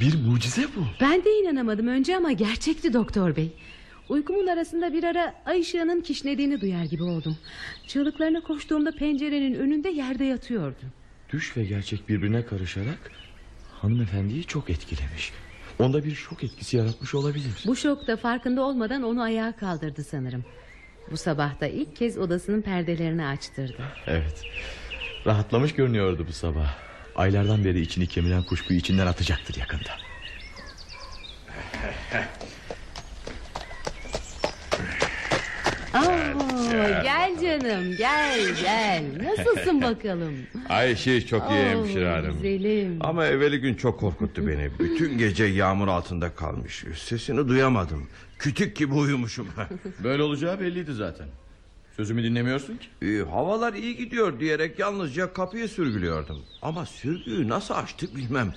Bir mucize bu. Ben de inanamadım önce ama gerçekti doktor bey. Uykumun arasında bir ara ay ışığının kişnediğini duyar gibi oldum. Çığlıklarına koştuğumda pencerenin önünde yerde yatıyordu. Düş ve gerçek birbirine karışarak hanımefendiyi çok etkilemiş. Onda bir şok etkisi yaratmış olabilir. Bu şokta farkında olmadan onu ayağa kaldırdı sanırım. Bu sabah da ilk kez odasının perdelerini açtırdı. Evet. Rahatlamış görünüyordu bu sabah. Aylardan beri içini kemiren kuşkuyu içinden atacaktır yakında. Aa, gel canım gel gel. Nasılsın bakalım? Ayşe çok iyi Oo, hemşire hanım. Güzelim. Ama evveli gün çok korkuttu beni. Bütün gece yağmur altında kalmış. Sesini duyamadım. Kütük gibi uyumuşum. Böyle olacağı belliydi zaten. Sözümü dinlemiyorsun ki. Ee, havalar iyi gidiyor diyerek yalnızca kapıyı sürgülüyordum. Ama sürgüyü nasıl açtık bilmem.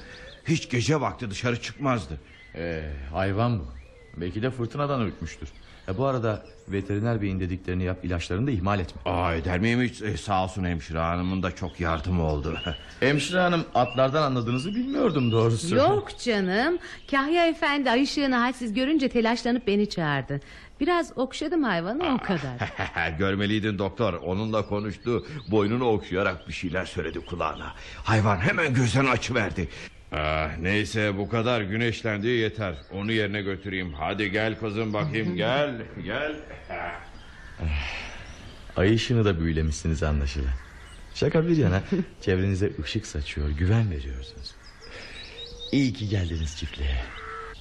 Hiç gece vakti dışarı çıkmazdı. Ee, hayvan bu. Belki de fırtınadan ürkmüştür. E, bu arada veteriner beyin dediklerini yap ilaçlarını da ihmal etme. Aa, eder miyim hiç? Ee, sağ olsun hemşire hanımın da çok yardımı oldu. Hemşire hanım atlardan anladığınızı bilmiyordum doğrusu. Yok canım. Kahya efendi ay ışığını halsiz görünce telaşlanıp beni çağırdı. Biraz okşadım hayvanı o kadar. Görmeliydin doktor. Onunla konuştu. Boynunu okşayarak bir şeyler söyledi kulağına. Hayvan hemen gözden açıverdi. Ah, neyse bu kadar güneşlendiği yeter. Onu yerine götüreyim. Hadi gel kızım bakayım gel gel. Ay ışığını da büyülemişsiniz anlaşılan. Şaka bir yana çevrenize ışık saçıyor, güven veriyorsunuz. İyi ki geldiniz çiftliğe.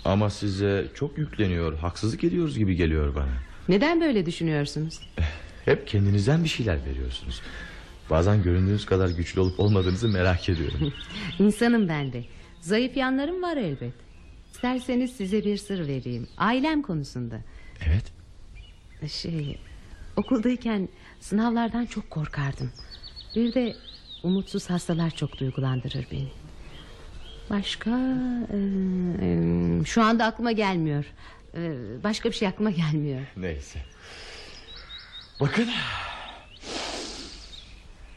Ama size çok yükleniyor, haksızlık ediyoruz gibi geliyor bana. Neden böyle düşünüyorsunuz? Hep kendinizden bir şeyler veriyorsunuz. Bazen göründüğünüz kadar güçlü olup olmadığınızı merak ediyorum. İnsanım ben de. Zayıf yanlarım var elbet. İsterseniz size bir sır vereyim. Ailem konusunda. evet, Şey, okuldayken sınavlardan çok korkardım. Bir de umutsuz hastalar çok duygulandırır beni. Başka e, e, şu anda aklıma gelmiyor. E, başka bir şey aklıma gelmiyor. neyse. Bakın.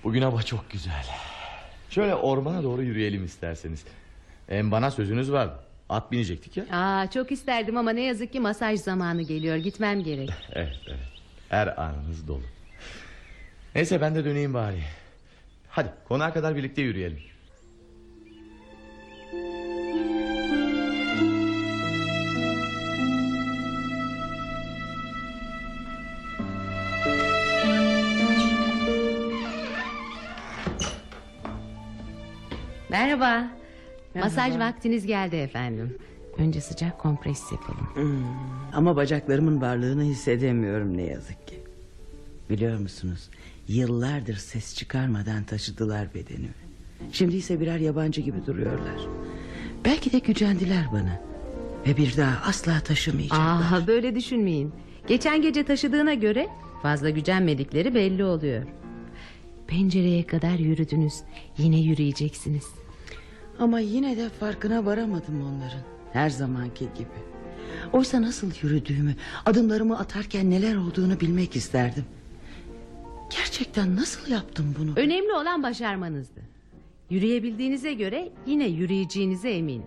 Bugün hava çok güzel. Şöyle ormana doğru yürüyelim isterseniz. Hem bana sözünüz var. At binecektik ya. Aa, çok isterdim ama ne yazık ki masaj zamanı geliyor. Gitmem gerek. Evet evet. Her anınız dolu. Neyse ben de döneyim bari. Hadi konağa kadar birlikte yürüyelim. Merhaba. Masaj vaktiniz geldi efendim. Önce sıcak kompres yapalım. Hmm, ama bacaklarımın varlığını hissedemiyorum ne yazık ki. Biliyor musunuz? Yıllardır ses çıkarmadan taşıdılar bedenimi. Şimdi ise birer yabancı gibi duruyorlar. Belki de gücendiler bana. Ve bir daha asla taşımayacaklar. Aa, böyle düşünmeyin. Geçen gece taşıdığına göre fazla gücenmedikleri belli oluyor. Pencereye kadar yürüdünüz. Yine yürüyeceksiniz. Ama yine de farkına varamadım onların. Her zamanki gibi. Oysa nasıl yürüdüğümü, adımlarımı atarken neler olduğunu bilmek isterdim. Gerçekten nasıl yaptım bunu? Önemli olan başarmanızdı. Yürüyebildiğinize göre yine yürüyeceğinize eminim.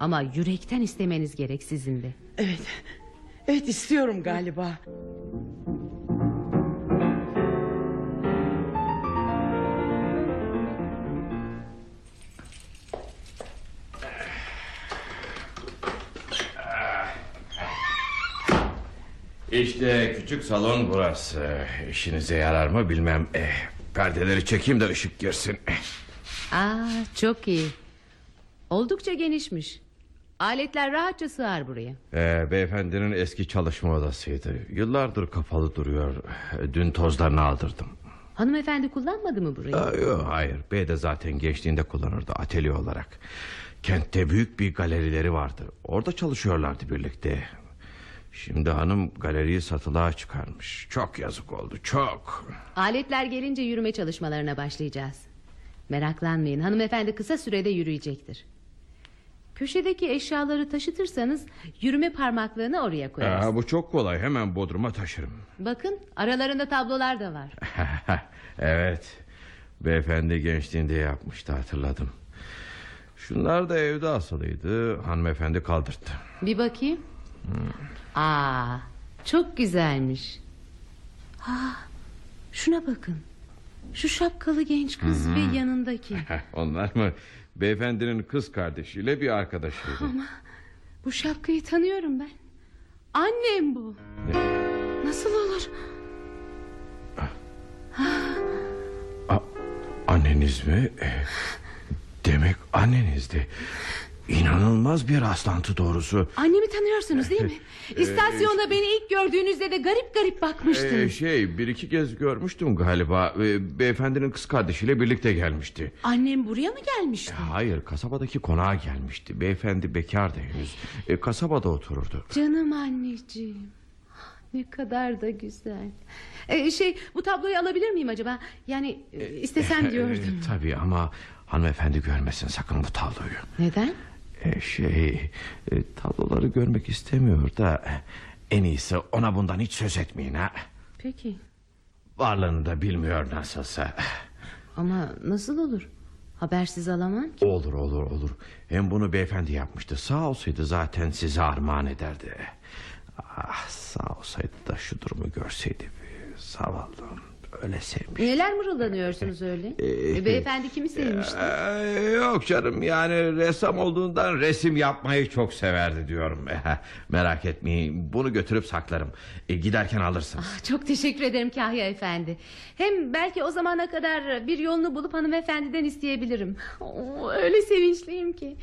Ama yürekten istemeniz gerek sizin de. Evet. Evet istiyorum galiba. İşte küçük salon burası. İşinize yarar mı bilmem. Eh, perdeleri çekeyim de ışık girsin. Aa, çok iyi. Oldukça genişmiş. Aletler rahatça sığar buraya. Ee, beyefendinin eski çalışma odasıydı. Yıllardır kapalı duruyor. Dün tozlarını aldırdım. Hanımefendi kullanmadı mı burayı? Aa, yok, hayır. Bey de zaten gençliğinde kullanırdı atölye olarak. Kentte büyük bir galerileri vardı. Orada çalışıyorlardı birlikte. Şimdi hanım galeriyi satılığa çıkarmış. Çok yazık oldu çok. Aletler gelince yürüme çalışmalarına başlayacağız. Meraklanmayın hanımefendi kısa sürede yürüyecektir. Köşedeki eşyaları taşıtırsanız yürüme parmaklarını oraya koyarız. Aa, bu çok kolay hemen bodruma taşırım. Bakın aralarında tablolar da var. evet. Beyefendi gençliğinde yapmıştı hatırladım. Şunlar da evde asılıydı. Hanımefendi kaldırdı. Bir bakayım. Aa, çok güzelmiş. Aa, şuna bakın. Şu şapkalı genç kız ve yanındaki. Onlar mı? Beyefendinin kız kardeşiyle bir arkadaşıydı. Bu şapkayı tanıyorum ben. Annem bu. Nasıl olur? Anneniz mi? E, Demek annenizdi. İnanılmaz bir rastlantı doğrusu. Annemi tanıyorsunuz değil mi? İstasyonda beni ilk gördüğünüzde de garip garip bakmıştınız. Ee, şey bir iki kez görmüştüm galiba. Ee, beyefendinin kız kardeşiyle birlikte gelmişti. Annem buraya mı gelmişti? Hayır kasabadaki konağa gelmişti. Beyefendi bekardı henüz. Ee, kasabada otururdu. Canım anneciğim. Ne kadar da güzel. Ee, şey bu tabloyu alabilir miyim acaba? Yani e, istesem diyordum. Ee, tabii ama hanımefendi görmesin sakın bu tabloyu. Neden? Ee, şey e, tabloları görmek istemiyor da en iyisi ona bundan hiç söz etmeyin ha. Peki. Varlığını da bilmiyor nasılsa. Ama nasıl olur? Habersiz alamam ki. Olur olur olur. Hem bunu beyefendi yapmıştı. Sağ olsaydı zaten size armağan ederdi. Ah sağ olsaydı da şu durumu görseydi. Zavallım öyle sevmiş. Neler mırıldanıyorsunuz öyle? E, beyefendi kimi sevmişti? Ee, yok canım yani ressam olduğundan resim yapmayı çok severdi diyorum. Merak etmeyin bunu götürüp saklarım. E, giderken alırsınız. Ah, Çok teşekkür ederim Kahya efendi. Hem belki o zamana kadar bir yolunu bulup hanımefendiden isteyebilirim. Oo, öyle sevinçliyim ki.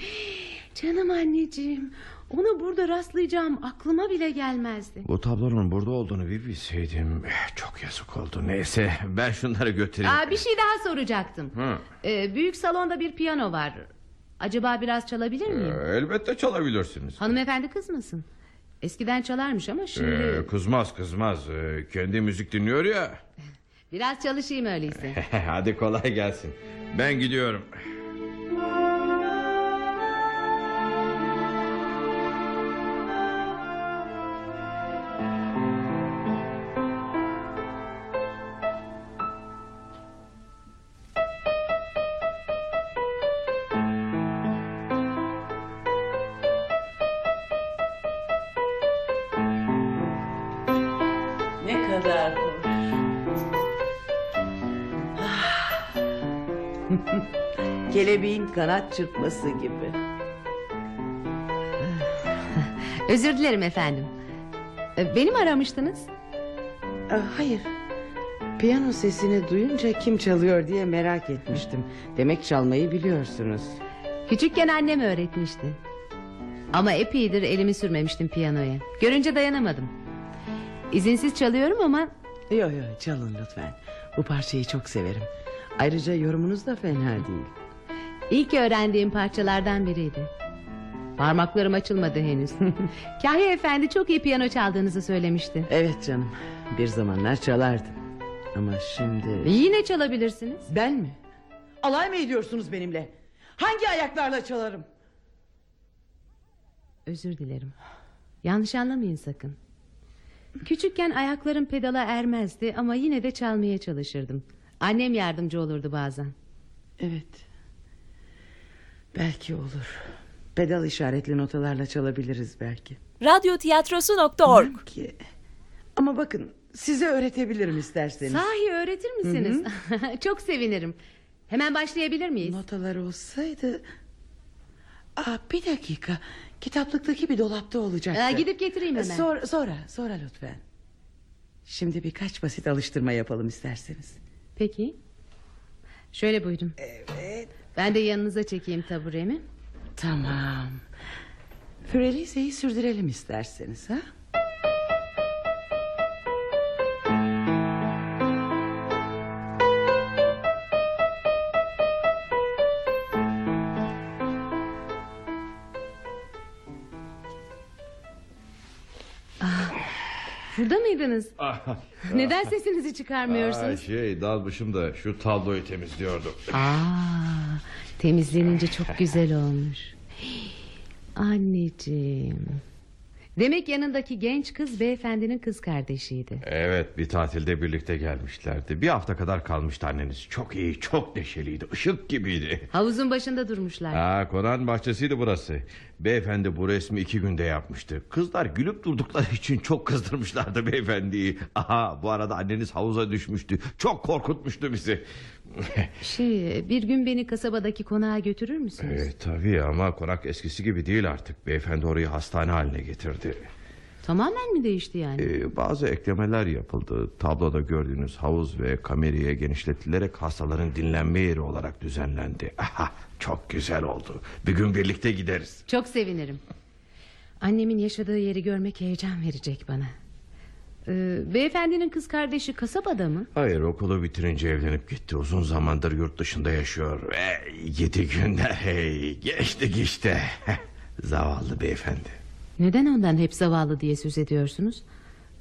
Canım anneciğim. Onu burada rastlayacağım aklıma bile gelmezdi. Bu tablonun burada olduğunu bir bilseydim eh, çok yazık oldu. Neyse ben şunları götüreyim. Aa, bir şey daha soracaktım. Hı. Ee, büyük salonda bir piyano var. Acaba biraz çalabilir miyim? Ee, elbette çalabilirsiniz. Hanımefendi kızmasın. Eskiden çalarmış ama şimdi... Ee, kızmaz kızmaz. Ee, kendi müzik dinliyor ya. Biraz çalışayım öyleyse. Hadi kolay gelsin. Ben gidiyorum. Kadar hoş. Kelebeğin kanat çırpması gibi. Özür dilerim efendim. Ee, Beni mi aramıştınız? Ah, hayır. Piyano sesini duyunca kim çalıyor diye merak etmiştim. Demek çalmayı biliyorsunuz. Küçükken annem öğretmişti. Ama epeydir elimi sürmemiştim piyanoya. Görünce dayanamadım. İzinsiz çalıyorum ama Yok yok çalın lütfen. Bu parçayı çok severim. Ayrıca yorumunuz da fena değil. ilk öğrendiğim parçalardan biriydi. Parmaklarım açılmadı henüz. Kahya efendi çok iyi piyano çaldığınızı söylemişti. Evet canım. Bir zamanlar çalardım. Ama şimdi... Yine çalabilirsiniz. Ben mi? Alay mı ediyorsunuz benimle? Hangi ayaklarla çalarım? Özür dilerim. Yanlış anlamayın sakın. Küçükken ayaklarım pedala ermezdi ama yine de çalmaya çalışırdım. Annem yardımcı olurdu bazen. Evet. Belki olur. Pedal işaretli notalarla çalabiliriz belki. Radyotiyatrosu.org Ki... Ama bakın size öğretebilirim isterseniz. Sahi öğretir misiniz? Çok sevinirim. Hemen başlayabilir miyiz? Notalar olsaydı... Aa, bir dakika. Kitaplıktaki bir dolapta olacaktı. Ee, gidip getireyim hemen. Sonra, sonra, sonra lütfen. Şimdi birkaç basit alıştırma yapalım isterseniz. Peki. Şöyle buyurun. Evet. Ben de yanınıza çekeyim taburemi. Tamam. Frelize'yi sürdürelim isterseniz ha? Neden sesinizi Aa, çıkarmıyorsunuz? şey dalmışım da şu tabloyu temizliyordum. Aa, temizlenince çok güzel olmuş. Anneciğim. Demek yanındaki genç kız beyefendinin kız kardeşiydi. Evet bir tatilde birlikte gelmişlerdi. Bir hafta kadar kalmıştı anneniz. Çok iyi çok neşeliydi ışık gibiydi. Havuzun başında durmuşlar. Ha, konağın bahçesiydi burası. Beyefendi bu resmi iki günde yapmıştı. Kızlar gülüp durdukları için çok kızdırmışlardı beyefendiyi. Aha bu arada anneniz havuza düşmüştü. Çok korkutmuştu bizi. Şey, bir gün beni kasabadaki konağa götürür müsünüz? e, tabii ama konak eskisi gibi değil artık. Beyefendi orayı hastane haline getirdi. Tamamen mi değişti yani? Ee, bazı eklemeler yapıldı. Tabloda gördüğünüz havuz ve kameriye genişletilerek hastaların dinlenme yeri olarak düzenlendi. Aha, çok güzel oldu. Bir gün birlikte gideriz. Çok sevinirim. Annemin yaşadığı yeri görmek heyecan verecek bana. Ee, beyefendinin kız kardeşi kasabada mı? Hayır okulu bitirince evlenip gitti. Uzun zamandır yurt dışında yaşıyor. Ve yedi günler hey, geçtik işte. Zavallı beyefendi. Neden ondan hep zavallı diye söz ediyorsunuz?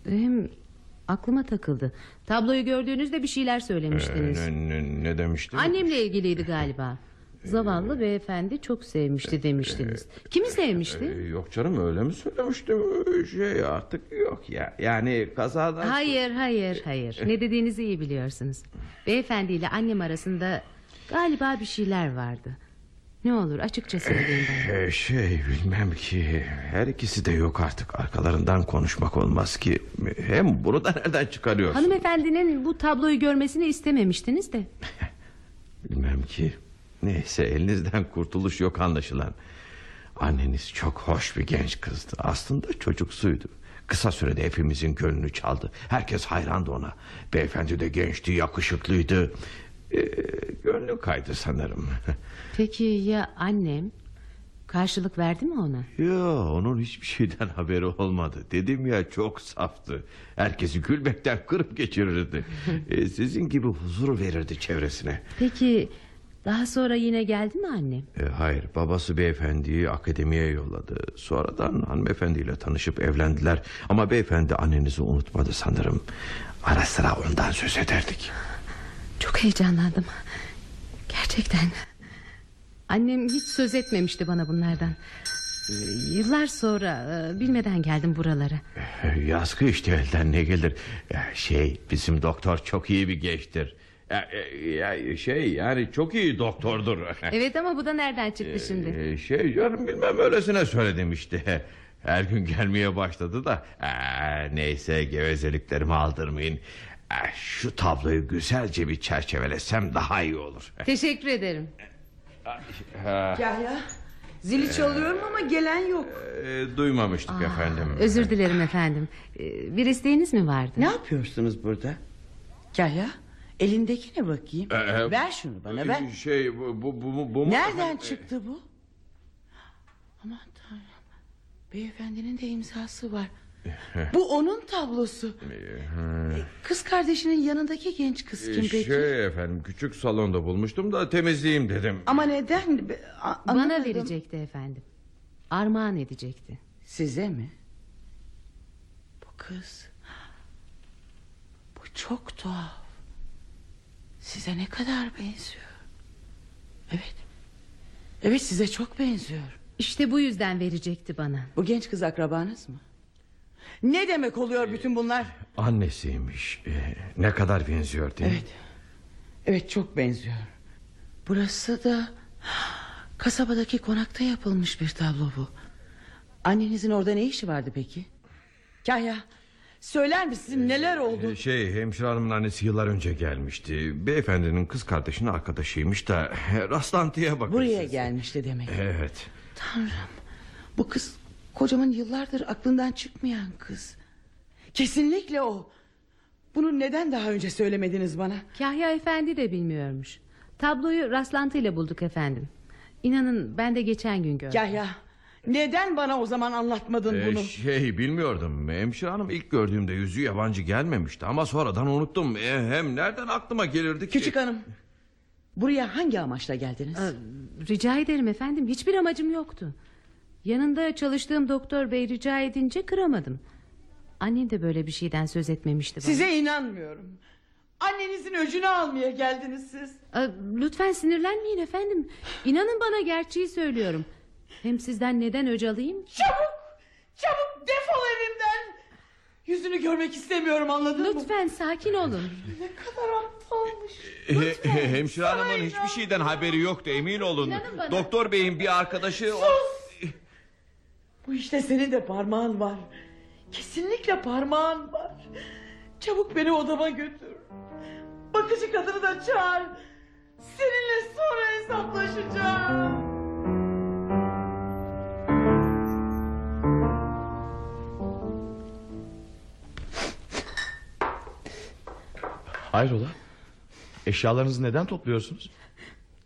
Hem aklıma takıldı. Tabloyu gördüğünüzde bir şeyler söylemiştiniz. Ee, ne, ne, ne demiştim? Annemle ilgiliydi galiba. Zavallı beyefendi çok sevmişti demiştiniz. Kimi sevmişti? Ee, yok canım öyle mi söylemiştim? Şey artık yok ya. Yani kazadan... Hayır hayır hayır. Ne dediğinizi iyi biliyorsunuz. Beyefendiyle annem arasında galiba bir şeyler vardı. Ne olur açıkça söyleyin bana. Ee, şey bilmem ki her ikisi de yok artık arkalarından konuşmak olmaz ki hem bunu da nereden çıkarıyorsun Hanımefendinin bu tabloyu görmesini istememiştiniz de. bilmem ki neyse elinizden kurtuluş yok anlaşılan anneniz çok hoş bir genç kızdı aslında çocuksuydu kısa sürede hepimizin gönlünü çaldı herkes hayrandı ona beyefendi de gençti yakışıklıydı ee, gönlü kaydı sanırım Peki ya annem? Karşılık verdi mi ona? Yo onun hiçbir şeyden haberi olmadı. Dedim ya çok saftı. Herkesi gülmekten kırıp geçirirdi. Ee, sizin gibi huzur verirdi çevresine. Peki daha sonra yine geldi mi annem? Ee, hayır babası beyefendiyi akademiye yolladı. Sonradan hanımefendiyle tanışıp evlendiler. Ama beyefendi annenizi unutmadı sanırım. Ara sıra ondan söz ederdik. Çok heyecanlandım. Gerçekten. Annem hiç söz etmemişti bana bunlardan. Ee, Yıllar sonra e, bilmeden geldim buralara. Ee, Yazgı işte elden ne gelir. Şey bizim doktor çok iyi bir gençtir. Ya, ya, şey yani çok iyi doktordur. Evet ama bu da nereden çıktı şimdi? Ee, şey canım bilmem öylesine söyledim işte. Her gün gelmeye başladı da. Aa, neyse gevezeliklerimi aldırmayın. Aa, şu tabloyu güzelce bir çerçevelesem daha iyi olur. Teşekkür ederim. Kahya zili çalıyorum ama gelen yok. Duymamıştık efendim. Özür dilerim efendim. Bir isteğiniz mi vardı? Ne yapıyorsunuz burada? Kahya elindeki ne bakayım? Ee, ver şunu bana ver. Şey bu, bu, bu, bu mu? Nereden çıktı bu? Aman tanrım. Beyefendinin de imzası var. Bu onun tablosu. Kız kardeşinin yanındaki genç kız kim peki? Şey efendim küçük salonda bulmuştum da temizleyeyim dedim. Ama neden? A- Bana verecekti efendim. armağan edecekti. Size mi? Bu kız... Bu çok tuhaf. Size ne kadar benziyor. Evet. Evet size çok benziyor. İşte bu yüzden verecekti bana. Bu genç kız akrabanız mı? Ne demek oluyor bütün bunlar? Annesiymiş. Ee, ne kadar benziyor değil mi? Evet. Evet çok benziyor. Burası da kasabadaki konakta yapılmış bir tablo bu. Annenizin orada ne işi vardı peki? Kahya söyler misin neler oldu? Ee, Şey hemşire hanımın annesi yıllar önce gelmişti. Beyefendinin kız kardeşinin arkadaşıymış da rastlantıya bakın. Buraya siz. gelmişti demek. Evet. Tanrım bu kız kocamın yıllardır aklından çıkmayan kız. Kesinlikle o. Bunu neden daha önce söylemediniz bana? Kahya efendi de bilmiyormuş. Tabloyu rastlantıyla bulduk efendim. İnanın ben de geçen gün gördüm. Kahya neden bana o zaman anlatmadın Ee, bunu? şey bilmiyordum. Hemşire hanım ilk gördüğümde yüzü yabancı gelmemişti ama sonradan unuttum. Ee, hem nereden aklıma gelirdi ki? Küçük hanım buraya hangi amaçla geldiniz? Aa, Rica ederim efendim. Hiçbir amacım yoktu. Yanında çalıştığım doktor bey rica edince kıramadım. Annem de böyle bir şeyden söz etmemişti bana. Size inanmıyorum. Annenizin öcünü almaya geldiniz siz. Aa, Lütfen sinirlenmeyin efendim. İnanın bana gerçeği söylüyorum. Hem sizden neden öc alayım? Çabuk! Çabuk defol evimden! Yüzünü görmek istemiyorum anladın mı? Lütfen sakin olun. Ne kadar aptalmış. He- he- hemşire hanımın hiçbir şeyden haberi yoktu emin olun. Doktor beyin bir arkadaşı... Bu işte senin de parmağın var. Kesinlikle parmağın var. Çabuk beni odama götür. Bakıcı kadını da çağır. Seninle sonra hesaplaşacağım. Hayrola? Eşyalarınızı neden topluyorsunuz?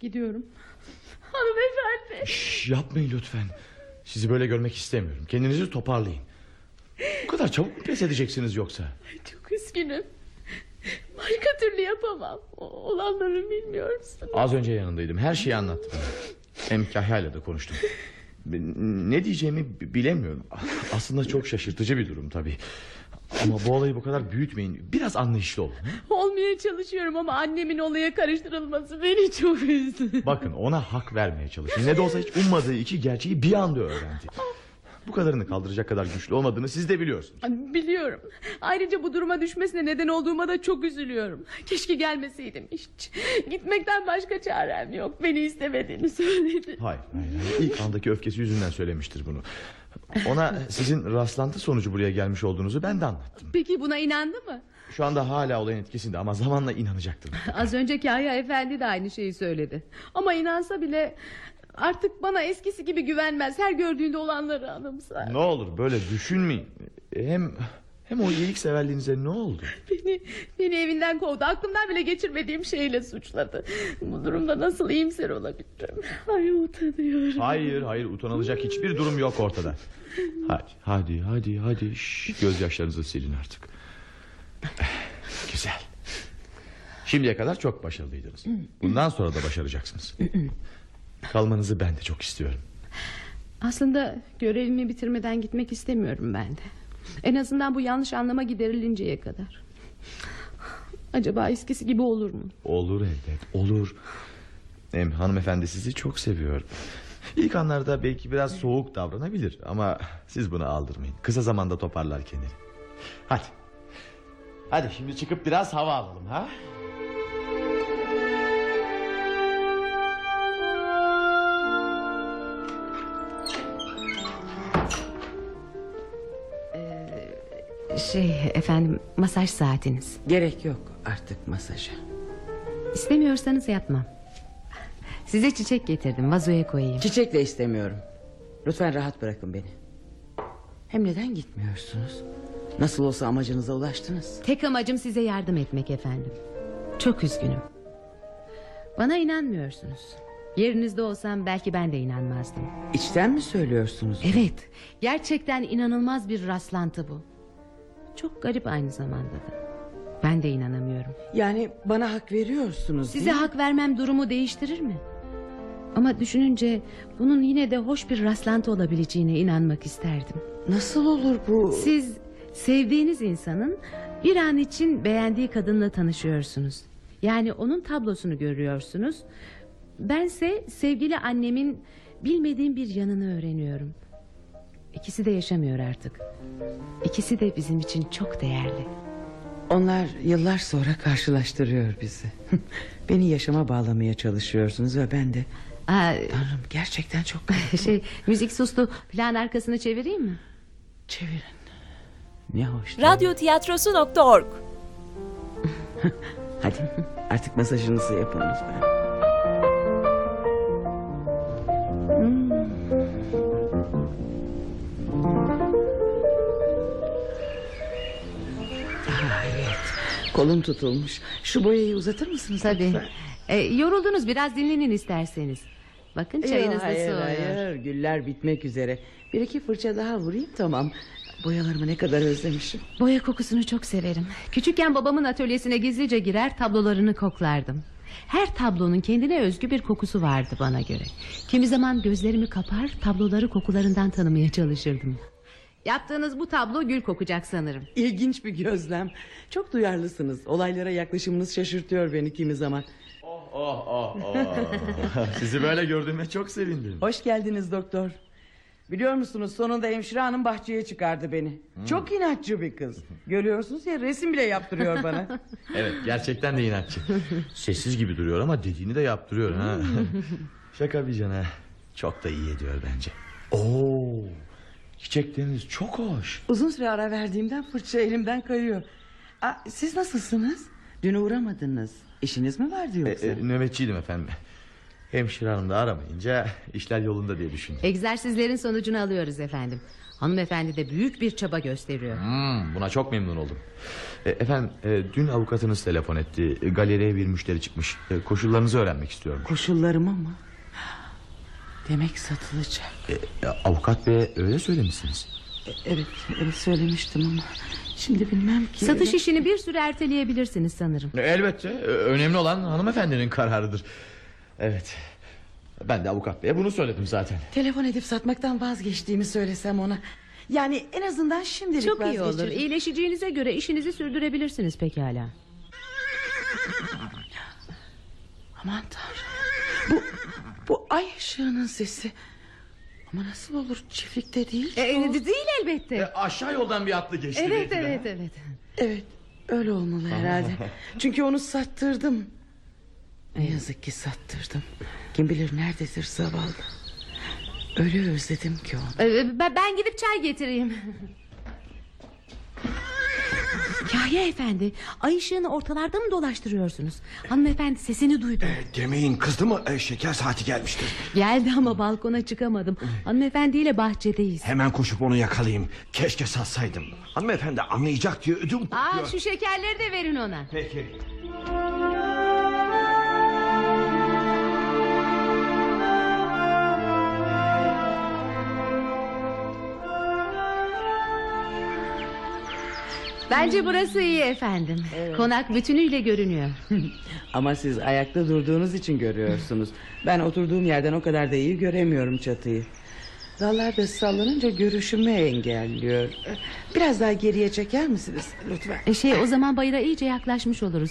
Gidiyorum. Hanımefendi. Şş, yapmayın lütfen. Sizi böyle görmek istemiyorum. Kendinizi toparlayın. Bu kadar çabuk mu pes edeceksiniz yoksa? Çok üzgünüm. Başka türlü yapamam. O- Olanları bilmiyorsun. Az önce yanındaydım. Her şeyi anlattım. Hem Kahya'yla da konuştum. Ne diyeceğimi bi- bilemiyorum. Aslında çok şaşırtıcı bir durum tabii. Ama bu olayı bu kadar büyütmeyin. Biraz anlayışlı olun. Olmaya çalışıyorum ama annemin olaya karıştırılması beni çok üzdü. Bakın ona hak vermeye çalışın. Ne de olsa hiç ummadığı iki gerçeği bir anda öğrendi. Bu kadarını kaldıracak kadar güçlü olmadığını siz de biliyorsunuz. Biliyorum. Ayrıca bu duruma düşmesine neden olduğuma da çok üzülüyorum. Keşke gelmeseydim hiç. Gitmekten başka çarem yok. Beni istemediğini söyledi. Hayır, hayır, hayır. İlk andaki öfkesi yüzünden söylemiştir bunu. Ona sizin rastlantı sonucu buraya gelmiş olduğunuzu ben de anlattım. Peki buna inandı mı? Şu anda hala olayın etkisinde ama zamanla inanacaktır. Az önce Kahya Efendi de aynı şeyi söyledi. Ama inansa bile artık bana eskisi gibi güvenmez. Her gördüğünde olanları anımsar. Ne olur böyle düşünmeyin. Hem hem o iyilik severliğinize ne oldu? Beni, beni evinden kovdu. Aklımdan bile geçirmediğim şeyle suçladı. Bu durumda nasıl iyimser olabilirim? Ay utanıyorum. Hayır hayır utanılacak hiçbir durum yok ortada. Hadi hadi hadi hadi Şş, gözyaşlarınızı silin artık. Güzel. Şimdiye kadar çok başarılıydınız. Bundan sonra da başaracaksınız. Kalmanızı ben de çok istiyorum. Aslında görevimi bitirmeden gitmek istemiyorum ben de. En azından bu yanlış anlama giderilinceye kadar. Acaba eskisi gibi olur mu? Olur elbet olur. Hem hanımefendi sizi çok seviyor. İlk anlarda belki biraz soğuk davranabilir ama siz bunu aldırmayın. Kısa zamanda toparlar kendini. Hadi. Hadi şimdi çıkıp biraz hava alalım ha? Şey efendim masaj saatiniz. Gerek yok artık masaja. İstemiyorsanız yapmam. Size çiçek getirdim vazoya koyayım. Çiçekle istemiyorum. Lütfen rahat bırakın beni. Hem neden gitmiyorsunuz? Nasıl olsa amacınıza ulaştınız. Tek amacım size yardım etmek efendim. Çok üzgünüm. Bana inanmıyorsunuz. Yerinizde olsam belki ben de inanmazdım. İçten mi söylüyorsunuz? Evet, gerçekten inanılmaz bir rastlantı bu. Çok garip aynı zamanda da. Ben de inanamıyorum. Yani bana hak veriyorsunuz Size değil mi? hak vermem durumu değiştirir mi? Ama düşününce bunun yine de hoş bir rastlantı olabileceğine inanmak isterdim. Nasıl olur bu? Siz sevdiğiniz insanın bir an için beğendiği kadınla tanışıyorsunuz. Yani onun tablosunu görüyorsunuz. Bense sevgili annemin bilmediğim bir yanını öğreniyorum. İkisi de yaşamıyor artık. İkisi de bizim için çok değerli. Onlar yıllar sonra karşılaştırıyor bizi. Beni yaşama bağlamaya çalışıyorsunuz ve ben de... Aa, Tanrım gerçekten çok... şey müzik sustu. Plan arkasını çevireyim mi? Çevirin. Ne hoş. Radyotiyatrosu.org Hadi artık masajınızı yapın lütfen. Ah, Kolum tutulmuş. Şu boyayı uzatır mısınız? Tabii. lütfen? E, yoruldunuz biraz dinlenin isterseniz. Bakın çayınız Yok, da hayır, hayır. Güller bitmek üzere. Bir iki fırça daha vurayım tamam. Boyalarımı ne kadar özlemişim. Boya kokusunu çok severim. Küçükken babamın atölyesine gizlice girer tablolarını koklardım. Her tablonun kendine özgü bir kokusu vardı bana göre. Kimi zaman gözlerimi kapar tabloları kokularından tanımaya çalışırdım. Yaptığınız bu tablo gül kokacak sanırım. İlginç bir gözlem. Çok duyarlısınız. Olaylara yaklaşımınız şaşırtıyor beni kimi zaman. Oh oh oh. Sizi böyle gördüğüme çok sevindim. Hoş geldiniz doktor. Biliyor musunuz sonunda hemşire hanım bahçeye çıkardı beni. Çok inatçı bir kız. Görüyorsunuz ya resim bile yaptırıyor bana. Evet gerçekten de inatçı. Sessiz gibi duruyor ama dediğini de yaptırıyor ha. Şaka bir yana. Çok da iyi ediyor bence. Oo, çiçekleriniz çok hoş. Uzun süre ara verdiğimden fırça elimden kayıyor. Aa, siz nasılsınız? Dün uğramadınız. İşiniz mi vardı E, yoksa? e, nöbetçiydim efendim. Hemşire hanım da aramayınca işler yolunda diye düşündüm. Egzersizlerin sonucunu alıyoruz efendim. Hanımefendi de büyük bir çaba gösteriyor. Hmm, buna çok memnun oldum. E, efendim e, dün avukatınız telefon etti. E, galeriye bir müşteri çıkmış. E, koşullarınızı öğrenmek istiyorum. Koşullarıma mı? Demek satılacak. E, e, avukat bey öyle söylemişsiniz. Evet, evet söylemiştim ama şimdi bilmem ki. Satış işini bir süre erteleyebilirsiniz sanırım. E, Elbette e, önemli olan hanımefendinin kararıdır. Evet. Ben de avukat beye bunu söyledim zaten. Telefon edip satmaktan vazgeçtiğimi söylesem ona. Yani en azından şimdilik Çok iyi olur. İyileşeceğinize göre işinizi sürdürebilirsiniz pekala. Aman tanrım. Bu, bu ay ışığının sesi. Ama nasıl olur çiftlikte değil. E, değil elbette. E, aşağı yoldan bir atlı geçti. Evet belki de. evet evet. Evet öyle olmalı herhalde. Çünkü onu sattırdım. Ne yazık ki sattırdım. Kim bilir nerededir zavallı. Öyle özledim ki onu. Ben, ben gidip çay getireyim. Yahya efendi ay ışığını ortalarda mı dolaştırıyorsunuz Hanımefendi sesini duydum Demeyin kızdı mı E, şeker saati gelmiştir. Geldi ama balkona çıkamadım Hanımefendiyle bahçedeyiz Hemen koşup onu yakalayayım. Keşke satsaydım. Hanımefendi anlayacak diye ödüm Aa. Şu şekerleri de verin ona Peki. Bence burası iyi efendim Konak bütünüyle görünüyor Ama siz ayakta durduğunuz için görüyorsunuz. Ben oturduğum yerden o kadar da iyi göremiyorum çatıyı. Dallar da sallanınca görüşümü engelliyor. Biraz daha geriye çeker misiniz lütfen? E, Şey o zaman bayıra iyice yaklaşmış oluruz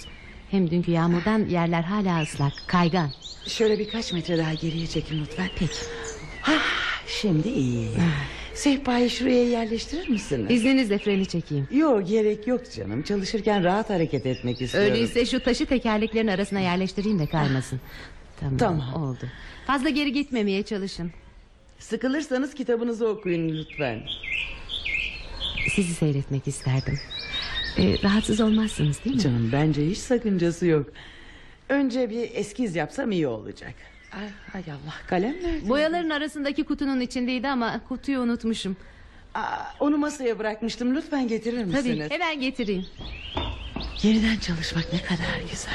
Hem dünkü yağmurdan yerler hala ıslak Kaygan Şöyle birkaç metre daha geriye çekin lütfen. Peki. Ah, şimdi iyi. Sehpayı şuraya yerleştirir misiniz? İzninizle freni çekeyim Yok gerek yok canım. Çalışırken rahat hareket etmek istiyorum. Öyleyse şu taşı tekerleklerin arasına yerleştireyim de kaymasın Tamam, Tamam. oldu Fazla geri gitmemeye çalışın Sıkılırsanız kitabınızı okuyun lütfen. Sizi seyretmek isterdim. Ee, rahatsız olmazsınız değil mi? Canım bence hiç sakıncası yok. Önce bir eskiz yapsam iyi olacak. Ay, ay Allah kalem nerede? Boyaların arasındaki kutunun içindeydi ama kutuyu unutmuşum. Aa, onu masaya bırakmıştım. Lütfen getirir misiniz? Tabii hemen getireyim. Yeniden çalışmak ne kadar güzel.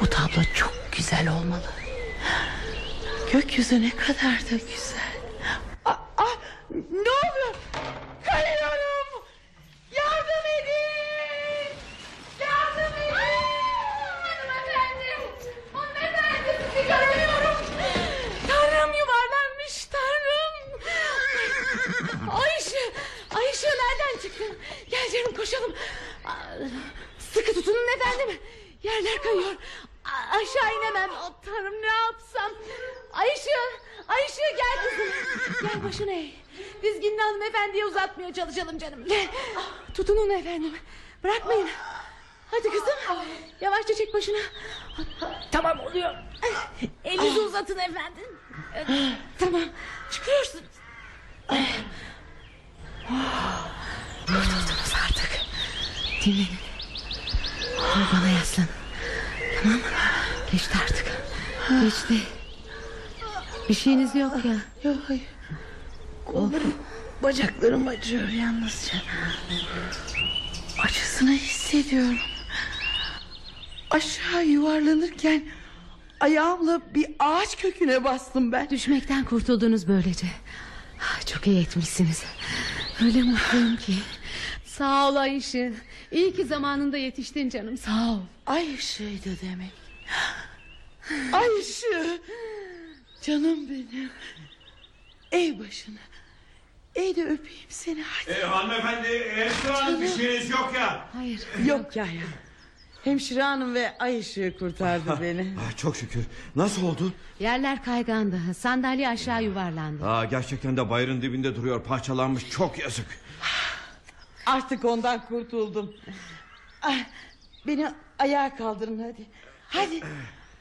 Bu tablo çok güzel olmalı. Gökyüzü ne kadar da güzel. Aa, aa, ne oluyor? Kayıyorum. Yardım edin. Yardım edin. Hanımefendi. Hanımefendi sizi göremiyorum. Koşalım. Aa, Sıkı tutunun efendim. Yerler kayıyor. A- aşağı inemem. Oh, tanrım ne yapsam. Ayşe, Ayşe gel kızım. Gel başını eğ. Dizginli hanımefendiye uzatmaya çalışalım canım. Gel. Tutunun efendim. Bırakmayın. Hadi kızım. Yavaşça çek başını. Tamam oluyor. Elinizi uzatın efendim. Tamam. Çıkıyorsunuz. Kurtuldunuz artık. Dinlenin. Bana yaslanın. Tamam mı? Geçti artık. Geçti. Bir şeyiniz yok ya. Yok hayır. Kollarım, bacaklarım acıyor yalnızca. Acısını hissediyorum. Aşağı yuvarlanırken ayağımla bir ağaç köküne bastım ben. Düşmekten kurtuldunuz böylece. Çok iyi etmişsiniz. Öyle mutluyum ki. Sağ ol Ayşe. İyi ki zamanında yetiştin canım sağ ol. Ay ışığıydı demek. Ay ışığı. Canım benim. Ey başını. Ey de öpeyim seni hadi. E, hanımefendi Esra Hanım bir şeyiniz yok ya. Hayır. Yok ya ya. Hemşire hanım ve ay ışığı kurtardı beni. Ah, çok şükür. Nasıl oldu? Yerler kaygandı. Sandalye aşağı yuvarlandı. Aa, gerçekten de bayırın dibinde duruyor. Parçalanmış. Çok yazık. Artık ondan kurtuldum. Ah, Beni ayağa kaldırın hadi. Hadi.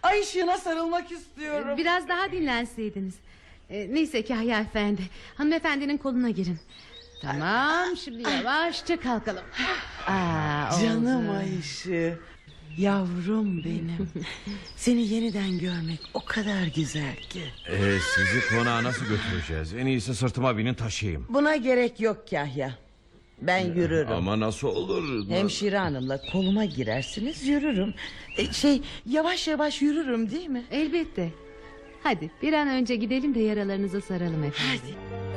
Ay ışığına sarılmak istiyorum. Biraz daha dinlenseydiniz. Ee, neyse ki Haya Efendi. Hanımefendinin koluna girin. Tamam şimdi yavaşça kalkalım. Aa, Canım oldu. Yavrum benim. Seni yeniden görmek o kadar güzel ki. Ee, sizi konağa nasıl götüreceğiz? En iyisi sırtıma binin taşıyayım. Buna gerek yok Kahya. Ben yürürüm. Ama nasıl olur? Hemşire hanımla koluma girersiniz yürürüm. E, şey yavaş yavaş yürürüm değil mi? Elbette. Hadi bir an önce gidelim de yaralarınızı saralım efendim. Hadi.